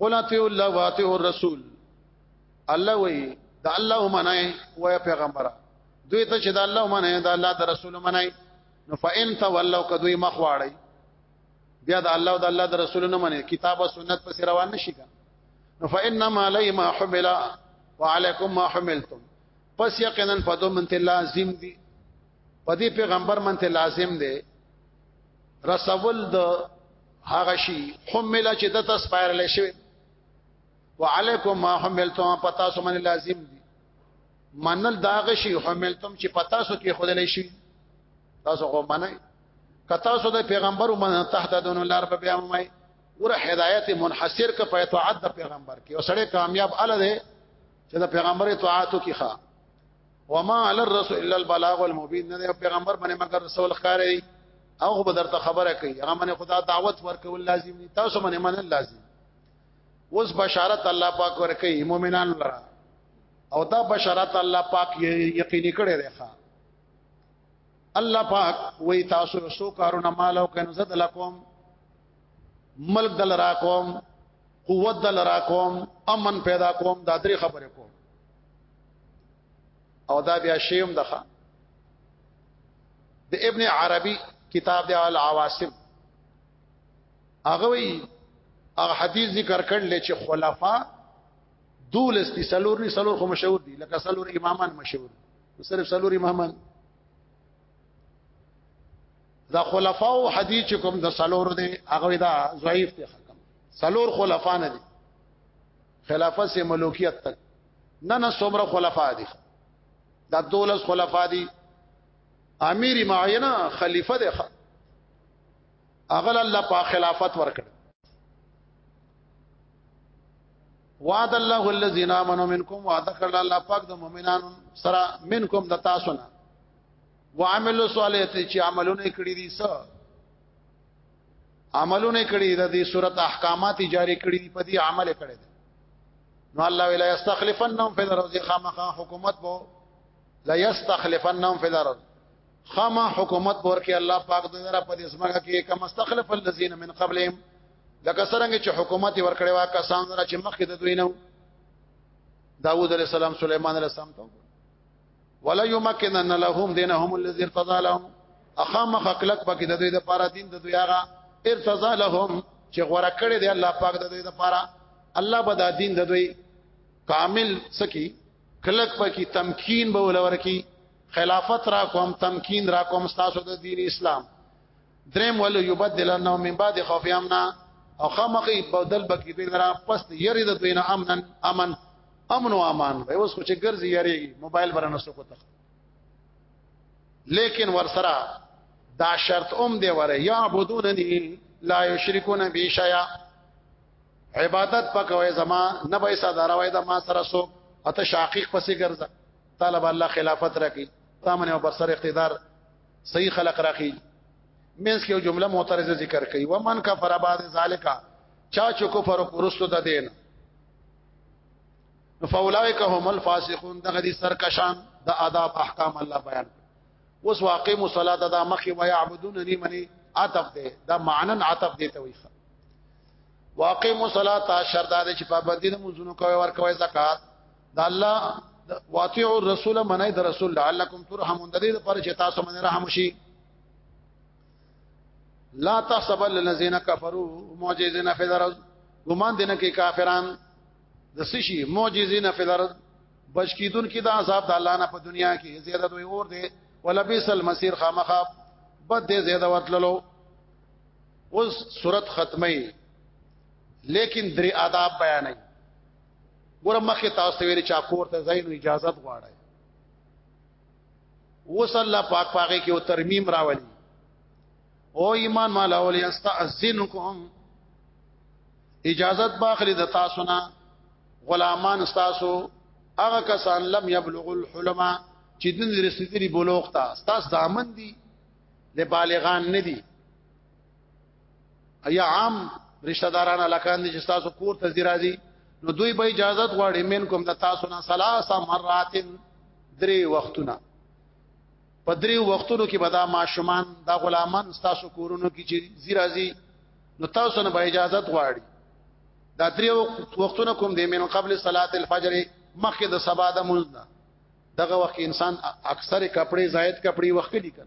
قل اطیعوا الله واطیعوا الرسول الله وی دا الله منای وای پیغمبر دوی ته چې دا الله منای دا الله د رسول منای نو فإن تولوا کدوې مخواړی بیا دا الله او دا الله د رسول نه منی کتاب او سنت پس روان نشي کا نو فإنما علی ما حمل وعليكم ما حملتم پس یقینا فدو من ته لازم دی پدې پیغمبر من ته لازم دی رسول د هغه شي حمل چې د تاسو پایرل شوی وعلیکم ما حملتم پتا سو من لازم دي منل داغه شي حملتم چې پتا سو کې خدای شي تاسو غو منای کتا سو د پیغمبر من تحت دون لار په بیا مای ور هدایت منحصر ک په اطاعت د پیغمبر کې او سړی کامیاب اله ده چې د پیغمبر اطاعت کې ښه وما علی الرسول الا البلاغ المبین نه پیغمبر باندې مگر رسول خاري او به درته خبره کوي هغه باندې خدا دعوت ورکول لازم دي تاسو باندې منل لازم اوس بشارت الله پاک ورکي مؤمنان لره او دا بشارت الله پاک یقیني کړي دی ښا الله پاک وې تاسو سو کارونه مال او کنه زد لکم ملک دل را کوم قوت دل را کوم امن پیدا کوم دا درې خبره کوم او دا بیا شیم دغه د ابن عربي کتاب دی العواصم هغه وی هغه حدیث ذکر کړل چې خلفا دولس دي سلور نه سلور خو مشهور دي لکه سلور امامان مشهور صرف سلور امامان دا خلفا او حدیث کوم د سلور دي هغه دا ضعیف دي حکم سلور خلفا نه دي خلافت سے ملوکیت تک نه نه څومره خلفا دي دا دولس خلفا دي امیر معینه خلیفہ دی اغل الله په خلافت ورکړ وعد الله الذين امنوا منكم وعد کړل الله پاک د مؤمنانو سره منکم د تاسو نه وعملوا صالحات چې عملونه کړی دي سره عملونه کړی د دې صورت احکامات جاری کړی په دې عمل کړی نو الله ولا یستخلفنهم فی الارض خامخا حکومت بو لا یستخلفنهم فی الارض خامہ حکومت ورکه الله پاک دې را په دې سمګه کې کم استخلف الذین من قبلهم لکه څنګه چې حکومت ورکړی وا کسان را چې مخکې د دوی نه داوود علیه السلام سليمان علیه السلام ته ولا يمكنن لهم دينهم الذي ارتضى لهم اخام خلق پکې د دوی د پاره دین د دوی هغه ارتضى لهم چې غوړه کړی دی الله پاک د دوی د پاره الله به دا دین د دوی کامل سکی خلق پکې تمکین به ولور کی خلافت را کوم تمکین را کوم تاسو د دین اسلام دریم ول یبدلنهم من بعد خوف امنا او خامخې بدل بکې دین را پس یری د دوی نه امن امن امن او امان وي اوس خو چې ګرځي یاري موبایل برنه سو کو تخ لیکن ورسره دا شرط اوم دی وره یعبدوننی لا یشرکون بی شیئا عبادت پکوي زما نه به صدر وای دا ما سره سو اته شاقیق پسې ګرځه طالب الله خلافت راکې تامنه پر سر اقتدار صحیح خلق راکې مینس کې جمله معترضه ذکر کړي ومن کفر بعد ذالک چا چې کفر پرستو د دین فاولائک هم الفاسقون دغه دي سرکشان د آداب احکام الله بیان اوس واقع مصلا د مخي و يعبدونني مني عطف ده دا معنا عطف دي ته وي واقع مصلا تا شردا د چې پابندي د منځونو کوي ور کوي زکات د الله واطيع الرسول منای د رسول لعلکم ترحمون د دې لپاره چې تاسو باندې رحم شي لا تحسب الذين كفروا معجزين في الارض ګمان دي نه کې کافران د سشي معجزين في الارض بشکیدون کې د عذاب د الله نه په دنیا کې زیاده دوی اور دي ولبئس المصير خامخاب بد دې زیاده وتللو اوس صورت ختمه لیکن درې آداب بیانې ګوره مخه تاسو ویل چا کور ته زین اجازه غواړي وصلی الله پاک پاګه کې او ترمیم راولي او ایمان مال اولی استاذنکم اجازت باخلی د تاسو نه غلامان تاسو هغه کسان لم یبلغ الحلم چې دن رسیدلی بلوغ تا تاسو دامن دي لبالغان ندي ایا عام رشتہ داران الکان دي چې تاسو کور ته زیرازي نو دوی به اجازه غواړي من کوم د تاسو نه ثلاثه مرات درې وختونه په درې وختونو کې بدا ماشومان دا غلامان تاسو کورونو کې چې زیرازي نو تاسو نه به اجازه غواړي دا درې وختونه کوم دي من قبل صلاه الفجر مخکې د سبا د مونږ دغه وخت انسان اکثر کپڑے زائد کپڑے وخت لیکل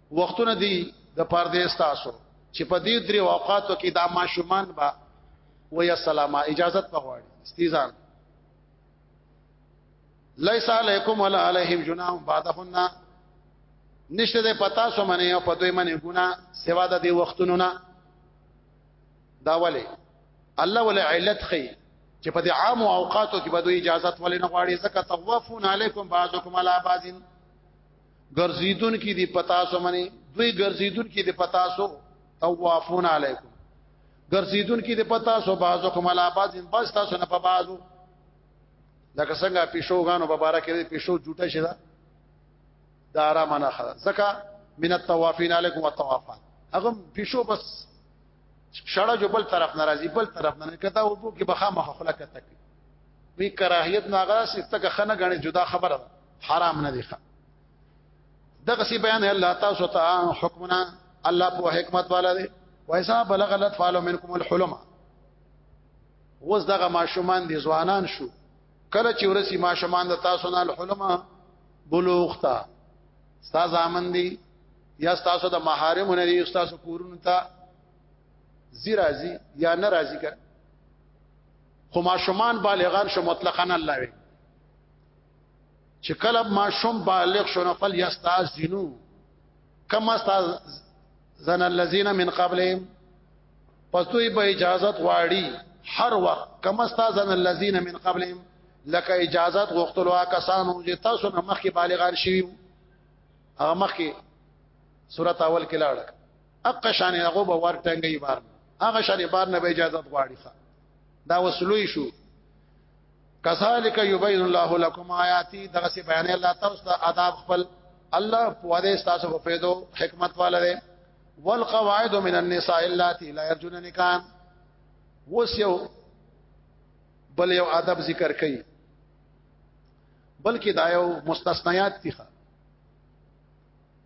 وختونه دی د پردې استاسو چې په دې درې اوقاتو کې دا ماشومان با ویا سلام اجازه په غواړي استیزان لیس علیکم ولا علیهم جناح بعدهن نشته ده پتا سو منه او په دوی منه ګنا سوا د دې وختونو نه دا ولی الله ولا علت خي چې په دې عام اوقاتو کې به دوی اجازه ولې نه غواړي ځکه طوافون علیکم بعضکم علی بعضین ګرځیدون کې دی پتا سو منی دوی ګرځیدون کې دی پتا سو طوافون علیکم ګرځیدون کې دی پتا سو بازو کوم لا باز بس تاسو نه په بازو لکه څنګه پیشوګانو په بارا کې پیشو جوټه شي دا د آرام نه خلا زکه من الطوافین علیکم والطوافات هغه پیشو بس شړه جو بل طرف ناراضي بل طرف نه کته او بو کې بخا مخ خلا کته وی کراهیت ناغه ستګه خنه غني جدا خبره حرام نه دي دغه سی بیان الله تاسو ته حکمنا الله په حکمت والا دی وایسا بلغ الاطفال منکم الحلم وز دغه ماشومان دي ځوانان شو کله چې ورسی ماشومان د تاسو نه الحلم بلوغ تا استاد امن دي یا تاسو د محارم نه دي تاسو کورونه ته زی راضی یا نه راضی کړ خو ماشومان بالغان شو مطلقاً الله وي چې کله ما شوم بالغ شو نو فل یستاذنو کما استاذ زن الذين من قبلهم پس دوی به اجازت غواړي هر وخت کما استاذ زن الذين من قبلهم لکه اجازت غوښتلو کسانو چې تاسو نه مخکې بالغان شي هغه مخکې سورۃ اول کې لاړ اق شان هغه به ور ټنګي بار هغه شان بار نه به اجازه غواړي دا وسلوي شو کذالک یبین الله لكم آیاتی دغه سی بیان الله تاسو ته آداب خپل الله په دې تاسو په پیدو حکمت والده والقواعد من النساء اللاتي لا يرجون نکاح وس یو بل یو آداب ذکر کړي بلکې دا یو مستثنیات دي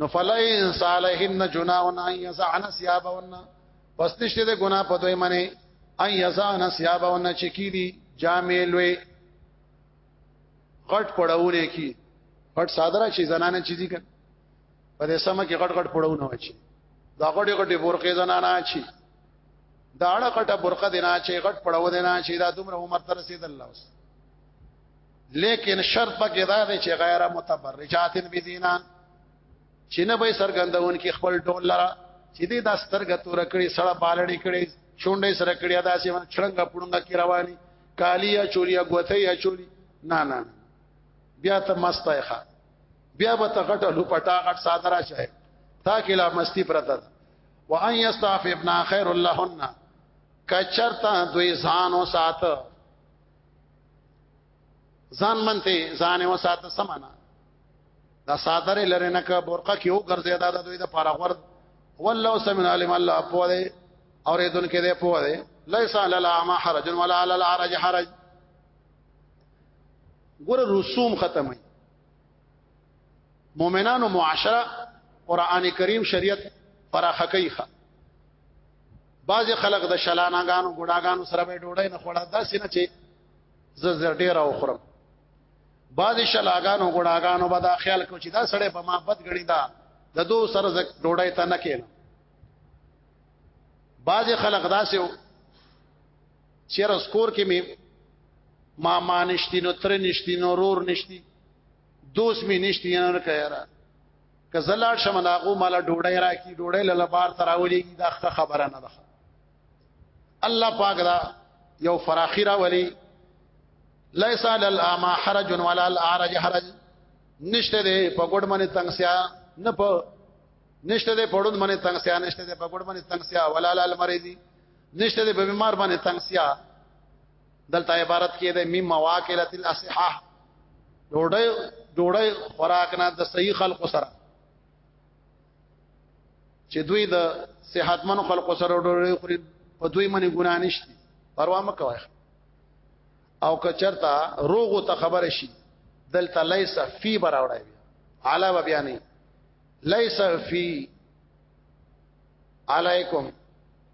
نو فلئن صالحن جناون ان يزعن ثيابهن پس نشته د ګنا په دوی منی ان يزعن ثيابهن چې کی دي جامې لوي غټ پړونه کی غټ صادره چې زنانه چیزی کړي په دې سم کې غټ غټ پړونه وچی دا غټي غټي برقې زنانه چی دا اړه غټه برقه دینا چې غټ پړو دینا چې دا دومره عمر تر رسیدل الله اوس لیکن شرط پکې دا دی چې غیر متبرجات بزینا چې نه به سرګندون کې خپل ډول لرا چې دې دا سترګه تور کړې سړه بالړې کړې شونډې سره کړې دا چې څنګه پړنګ کې رواني کالیا چوریا غوتیا چوری نه نه بیا ته مستای ښا بیا به ته غټه لپټا غټ ساده راشه تا کې لا مستی پرته و ان یستعففنا خیر اللهن کچرتا دوی ځانو ساته ځان منته ځان وساته سمانا دا صادره لره نه کا برقه کیو ګرځي دا د دوی د پاره غور والله سمن علم الله په دې اوریدون کې دې په دې ليس على الاعمى حرج ولا على العرج حرج ګور رسوم ختمه مؤمنانو معاشره قران کریم شریعت پراخه کوي بعض خلک د شلاناګانو ګډاګانو سره به ډوډۍ نه خوړه دا سینه چې زر ډیر او خورم بعض شلاګانو ګډاګانو به دا خیال کو چې دا سړی په ما بد غړي دا د دو سره ډوډۍ ته نه کېنه بعض خلک داسې چیرې سکور کې می ما ما نشتی نو تر نشتی نو رور نشتی دوست می نشتی نه کړه که زلار شم ناغو مال ډوډۍ راکی ډوډۍ لاله بار تراولي دا خبره نه ده الله پاک دا یو فراخی را ولی لیس علی الاما حرج ولا الاعرج حرج نشته ده په ګډ باندې تنگسیا نه په نشته ده په ډوډ باندې تنگسیا نشته ده په ګډ باندې تنگسیا ولا المریضی نشته ده په بیمار باندې تنگسیا دلته عبارت کې ده مم مواکله الاصحاح ډوډۍ ډوډۍ خوراک نه د صحیح خلکو سره چې دوی د صحتمن خلکو سره ډوډۍ خوري په دوی باندې ګناه نشته پروا مه کوئ او کچرتا روغو ته خبر شي دلته ليس فی براوړای علاوه بیا نه ليس فی علیکم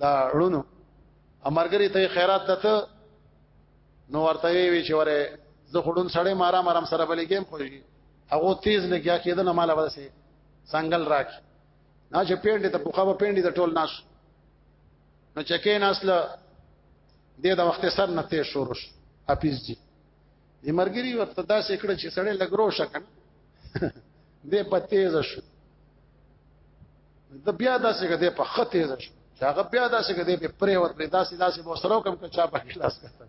دا ړونو امرګری ته خیرات دته نو ورته وی چې وره زه خړون سړی مارا مرام سره بلې گیم خوږي هغه تیز لګیا کېده نه مال ورسه سنگل راک نه چې پیندې ته بوخه پیندې ته ټول ناش نو چکه نسل د د وخت سر نه تیر شورش اپیز دي دې مرګري ورته داسې کړه چې سړی لګرو شکن دې په تیز شو د بیا داسې کده په خط تیز شو هغه بیا داسې کده په پرې وت پرې داسې داسې مو سره کم کچا په خلاص کړ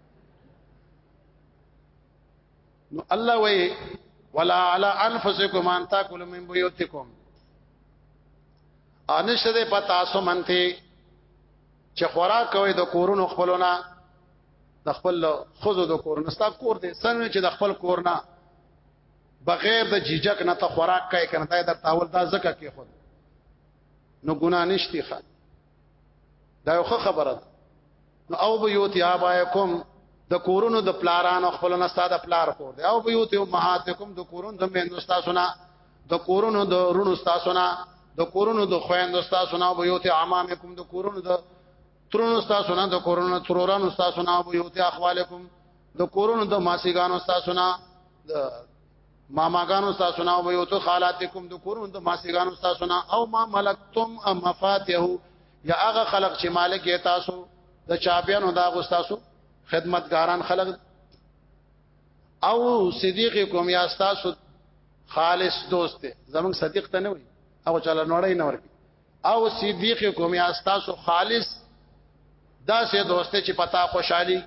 نو الله وی ولا علی انفسکم ان تاکلوا من بیوتکم انشته پتا سو منته چې خوراک کوي د کورونو خپلونه د خپل خزو د کور نستا کور دې سن چې د خپل کور نه بغیر د جیجک نه ته خوراک کوي کنه دا در تاول دا زکه کې خود نو ګنا نشتی خان دا یو خبره ده نو او بیوتی آبایکم د کورونو د پلارانو خپل نه ستاده پلار کور دی او بیوتی امهاتکم د کورونو د مېندو تاسو نه د کورونو د رونو تاسو نه د کورونو د خويندو تاسو نه او بیوتی عمامکم د کورونو د ترونو تاسو نه د کورونو ترورانو تاسو نه ابو یوتی اخوالکم د کورونو د ماسیګانو تاسو نه د ماماګانو تاسو نه ابو یوتو خالاتکم د کورونو د ماسیګانو تاسو نه او ما ملکتم ام مفاتيح یا هغه خلق چې مالک یې تاسو د چابیانو دا غو تاسو خدمتګاران خلق او صدیق کوم یا تاسو خالص دوست زمون صدیق ته نه وي او چاله نوړې نه ورکی او صدیق کوم یا تاسو خالص دا سه دوسته چې پتا خوشحالي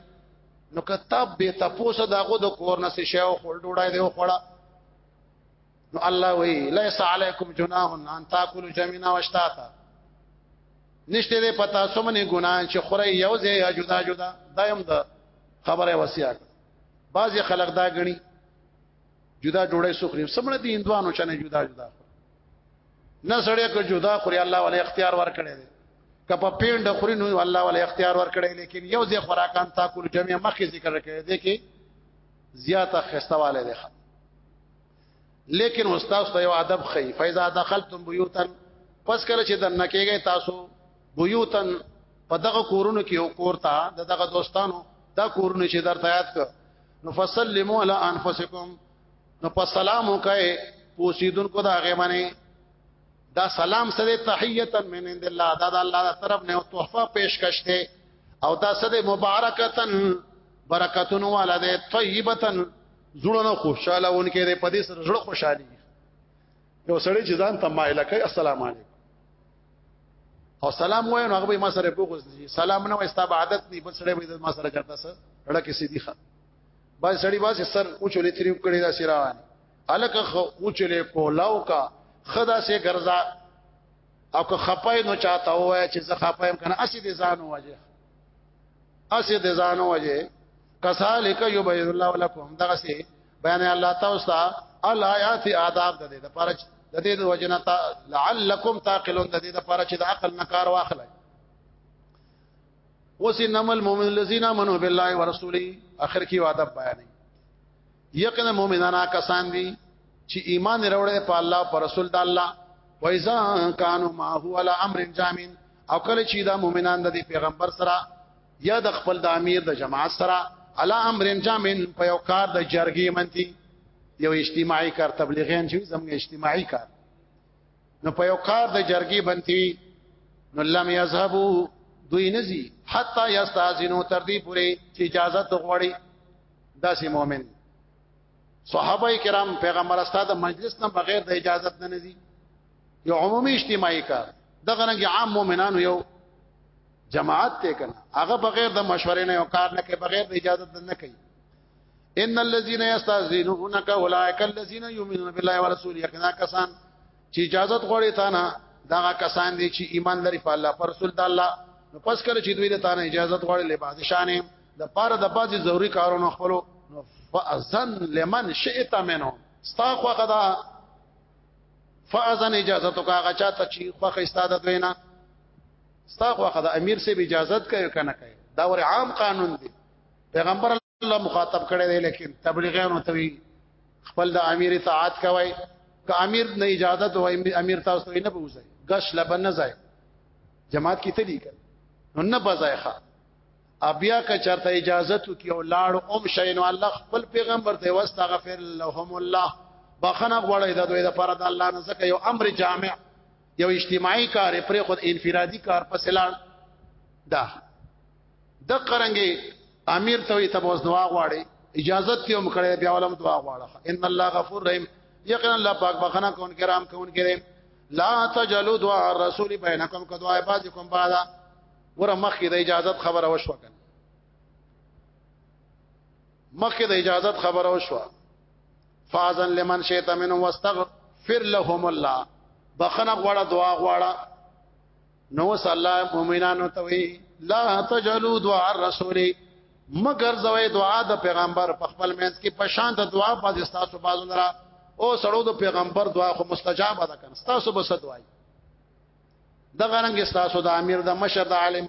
نو کتاب به تاسو داغه د کور نه شي او خل ډوړای دی خوړه نو الله وی ليس عليكم جناح ان تاكلوا جميعا واشتاتا نشته دې پتا سمنه ګنا چې خوره یو ځای جدا جدا دایم دا خبره وسیاک بعضی خلق دا غني جدا جوړه سخري سمنه دي اندوانو چنه جدا جدا نه سړی که جدا خوري الله ولې اختیار ورکړي دي که په پیند خوري نو الله ولې اختیار ورکړي لیکن یو ځای خوراکان تاکل جمع مخې ذکر کړي دي کې زیاته خستواله دي لیکن استاد ته یو ادب خي فاذا دخلتم بيوتا پس کله چې دنه کېږي تاسو بيوتن په دغه کورونو کې یو کور تا دغه دوستانو دا کورونه چې درته یاد ک نو فسلموا علی انفسکم نو په سلام وکي پوسیدون کو دا غي باندې دا سلام سره تحیتا من عند الله دا د الله تر طرف نه تحفه پیشکش ته او دا سره مبارکتن برکتون والا ده طیبتن زړه خوشاله ونکې ده په دې سره زړه خوشحالي یو سړی چې ځان ته مایل کوي السلام علیکم او سلام وای نو هغه به ما سره بغوز دي سلام نه وای ستا عادت نه بل سره به ما سره چرته سره ډکه سي دي باز سړی باز سر اوچولې تریو کړي دا سیران الک اوچولې کولاو کا خدا سه ګرځا او که خپای نو چاته وای چې زه خپایم کنه اسی دې ځان وجه اسی دې ځان وجه کذالک یبین الله لكم دغه سه بیان الله تاسو ته الایات آداب د دې لپاره د دې د وجنه لعلکم تعقلون د دې لپاره چې د عقل نه کار واخلئ اوس انما المؤمن الذين امنوا بالله ورسوله اخر کې وعده بیان یقینا مؤمنان کسان دي چې ایمان وروړي په الله پر رسول د الله وایزا کانوا ما هو على امر جامع او کله چې دا مؤمنان د پیغمبر سره یا د خپل د امیر د جماعت سره على امر جامع په یو کار د جرګې منتي یو اجتماعي کار تبلیغین چې زموږ اجتماعي کار نو په یو کار د جرګي بنتي نو لم يذهبوا دوی نزي حتا يستاذنو تر دې پوري چې اجازه ته غوړي داسې مؤمن صحابه کرام پیغمبر استاد مجلس نه بغیر د اجازه نه نزي یو عمومي اجتماعي کار دغه نه عام مؤمنانو یو جماعت ته کنه هغه بغیر د مشورې نه یو کار نه کوي بغیر د اجازه نه کوي ان الذين يستاذنونك اولئك الذين يؤمنون بالله ورسوله یقینا کسان چې اجازه غوړي تا نه دا کسان دي چې ایمان لري په الله پر رسول الله نو پس کله چې دوی له تا نه اجازه غوړي له بادشاہانه د پاره د بازي ضروری کارونو خپلو نو فاذن لمن شئت منه ستا خو غدا فاذن اجازه تو کا غچا ته چی خو استاد دوینا ستا خو غدا امیر سے اجازه کوي کنه کوي دا ور عام قانون دی پیغمبر الله مخاطب کړي دی لیکن تبلیغیانو ته وی خپل د امیر اطاعت کوي که امیر نه اجازه ته وای امیر تاسو نه بوزي غش لبن نه ځای جماعت کې تلی کړ نو نه بځای ښا ابیا که چرته اجازه تو کی او لاړ اوم شین الله خپل پیغمبر ته واستغفر لهم الله بخنه غوړی د دوی د پر د الله نه زکه یو امر جامع یو اجتماعي کار پر خود انفرادي کار پسلان دا د قرنګي امیر ته ته بوز دعا غواړي اجازه ته هم کړي بیا ولم دعا غواړه ان الله غفور رحیم یقینا الله پاک بخنه کون کرام کون کریم لا تجلو دعاء الرسول بینکم کدعاء بعضکم بعضا ور مخکې د اجازت خبره وشو کنه مخکې د اجازت خبره وشو فازن لمن شئت منهم واستغفر لهم الله بخنه غواړه دعا غواړه نو صلی الله مؤمنانو ته وی لا تجلو دعاء الرسول مگر زوی دعا د پیغمبر په خپل منځ کې په شان د دعا باز استاسو بازو لرا او سړو د پیغمبر دعا خو مستجاب ده کنه استاسو بس دعای د غرنګ استاسو د امیر د مشر د عالم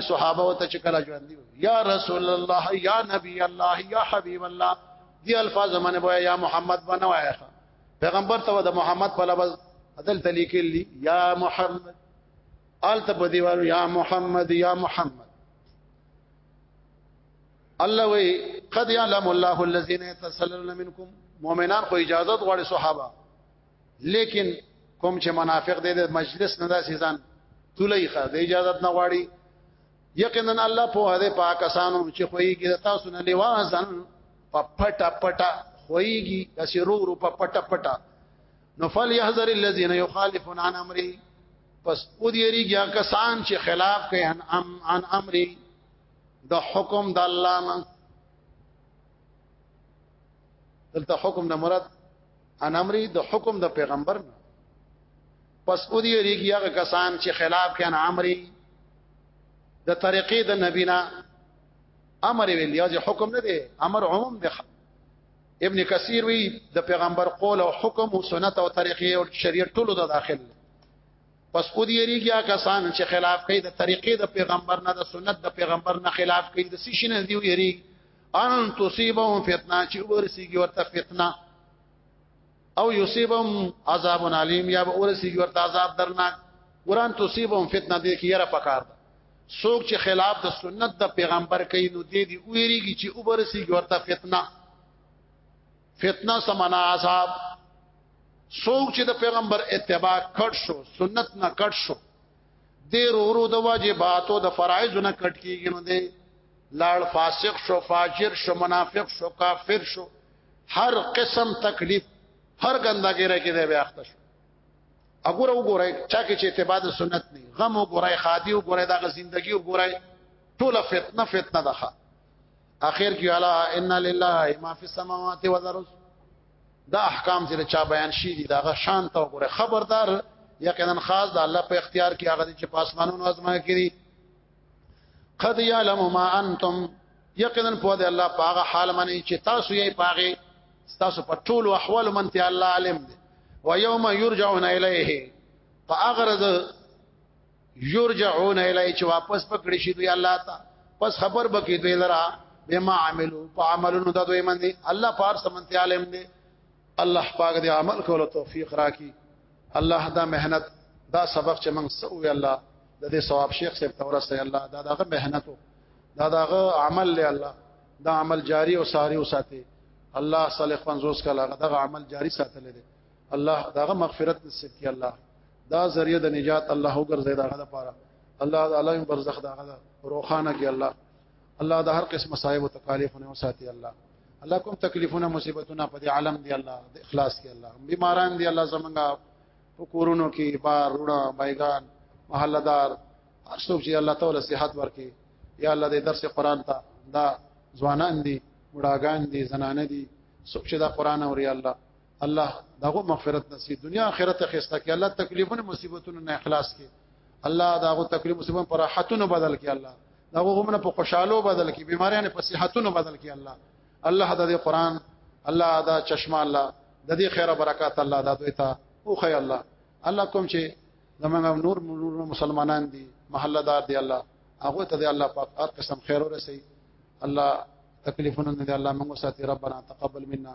صحابه او ته چې کله ژوند دی یا رسول الله یا نبی الله یا حبیب الله دی الفاظ منه بویا یا محمد بنوایا پیغمبر ته د محمد په لفظ عدل تلیکل دی یا محمد آل ته په دیوالو یا محمد یا محمد الله وی قد یعلم الله الذين يتسللون منكم مؤمنان خو اجازه غواړي صحابه لیکن کوم چې منافق دی د مجلس نه داسې ځان تولې ښه د اجازه نه غواړي یقینا الله په هده پاکستانو چې خوېږي د تاسو نه لوازن په پټا پټا خوېږي د سرو رو په پټا پټا نو فل يحذر الذين يخالفون عن امره پس او دې ریګیا کسان چې خلاف کوي ان ام ان امره د حکم د الله نه دلته حکم نه مراد ان امري د حکم د پیغمبر نه پس او دی ریږي هغه کسان چې خلاف کین امري د طریقې د نبی نه امر ویل یا چې حکم نه دی امر عموم دی ابن کثیر وی د پیغمبر قول او حکم او سنت او طریقې او شریعت ټولو د داخل پس او دی ریږي هغه کسان چې خلاف کوي د طریقې د پیغمبر نه د سنت د پیغمبر نه خلاف کوي د سې شنه دی ویری ان تصيبهم فتنه چې ورسیږي ورته فتنه او یصيبهم عذاب علیم یا ورسیږي ورته عذاب درناک قران تصيبهم فتنه دې کې یره پکار ده څوک چې خلاف د سنت د پیغمبر کوي نو دې دې ویریږي چې وبرسیږي ورته فتنه فتنه سمنا عذاب څوک چې د پیغمبر اتباع کړ شو سنت نه کړ شو دې رورو د واجباتو د فرایض نه کټ کیږي نو دې لاړ فاسق شو فاجر شو منافق شو کافر شو هر قسم تکلیف هر ګندګي راکې دی بیا اخته شو وګوره وګوره چا کې چې اتباع د سنت نه غم وګوره خادي وګوره دغه ژوندۍ وګوره ټوله فتنه فتنه ده اخر کې الا ان لله ما فی السماوات والارض دا احکام چې چا بیان شي دي دا شان ته وګوره خبردار یقینا خاص د الله په اختیار کې هغه چې پاسمانونو ازما کړی قد یعلم ما انتم یقینا په دې الله پاغه حال منی چې تاسو یې پاغه تاسو په ټول احوال منته الله عالم دی و یوم یرجعون الیه فاغرض یرجعون الی چې واپس پکړې شي دوی الله ته پس خبر بکې دوی لرا بما عملو په عملونو د دوی باندې الله پار سمنتي عالم دی الله پاک دې عمل کولو توفیق راکړي الله دا مهنت دا سبق چې موږ سو وی الله د دې ثواب شیخ صاحب تورسه الله دا دغه مهنت دا دغه عمل له الله دا عمل جاری او ساری وساتي الله صالح 50 کاله دغه عمل جاری ساتل دي الله داغه مغفرت نصیب کړي الله دا ذریعہ د نجات الله وګرځي داغه لپاره الله تعالی برزخ داغه روخانه کې الله الله د هر قسم مصايب او تکالیفونه وساتي الله الله کوم تکلیفونه مصیبتونه په دې عالم دی الله د اخلاص کې الله بیماران دی الله زمونږه کورونو کې بار روړه بایگان محلدار هر څوک چې الله تعالی صحت ورکي یا الله دې درس قران ته دا ځوانان دي بډاګان دي زنانه دي څوک چې دا قران اوري الله الله داغه مغفرت نصیب دنیا آخرت خسته کې الله تکلیفونه مصیبتونو نه اخلاص کې الله داغه تکلیف مصیبت پر راحتونو بدل کې الله داغه غمنه په خوشحالو بدل کې بیماریاں په صحتونو بدل کې الله الله د قرآن الله دا چشمه الله د دې خیره برکات الله دا دوی ته او خی الله الله کوم چې زمونږ نور نور مسلمانان دي محله دار دي الله هغه ته دې الله پاک هر قسم خیر ورسي الله تکلیفونه دې الله موږ ساتي ربنا تقبل منا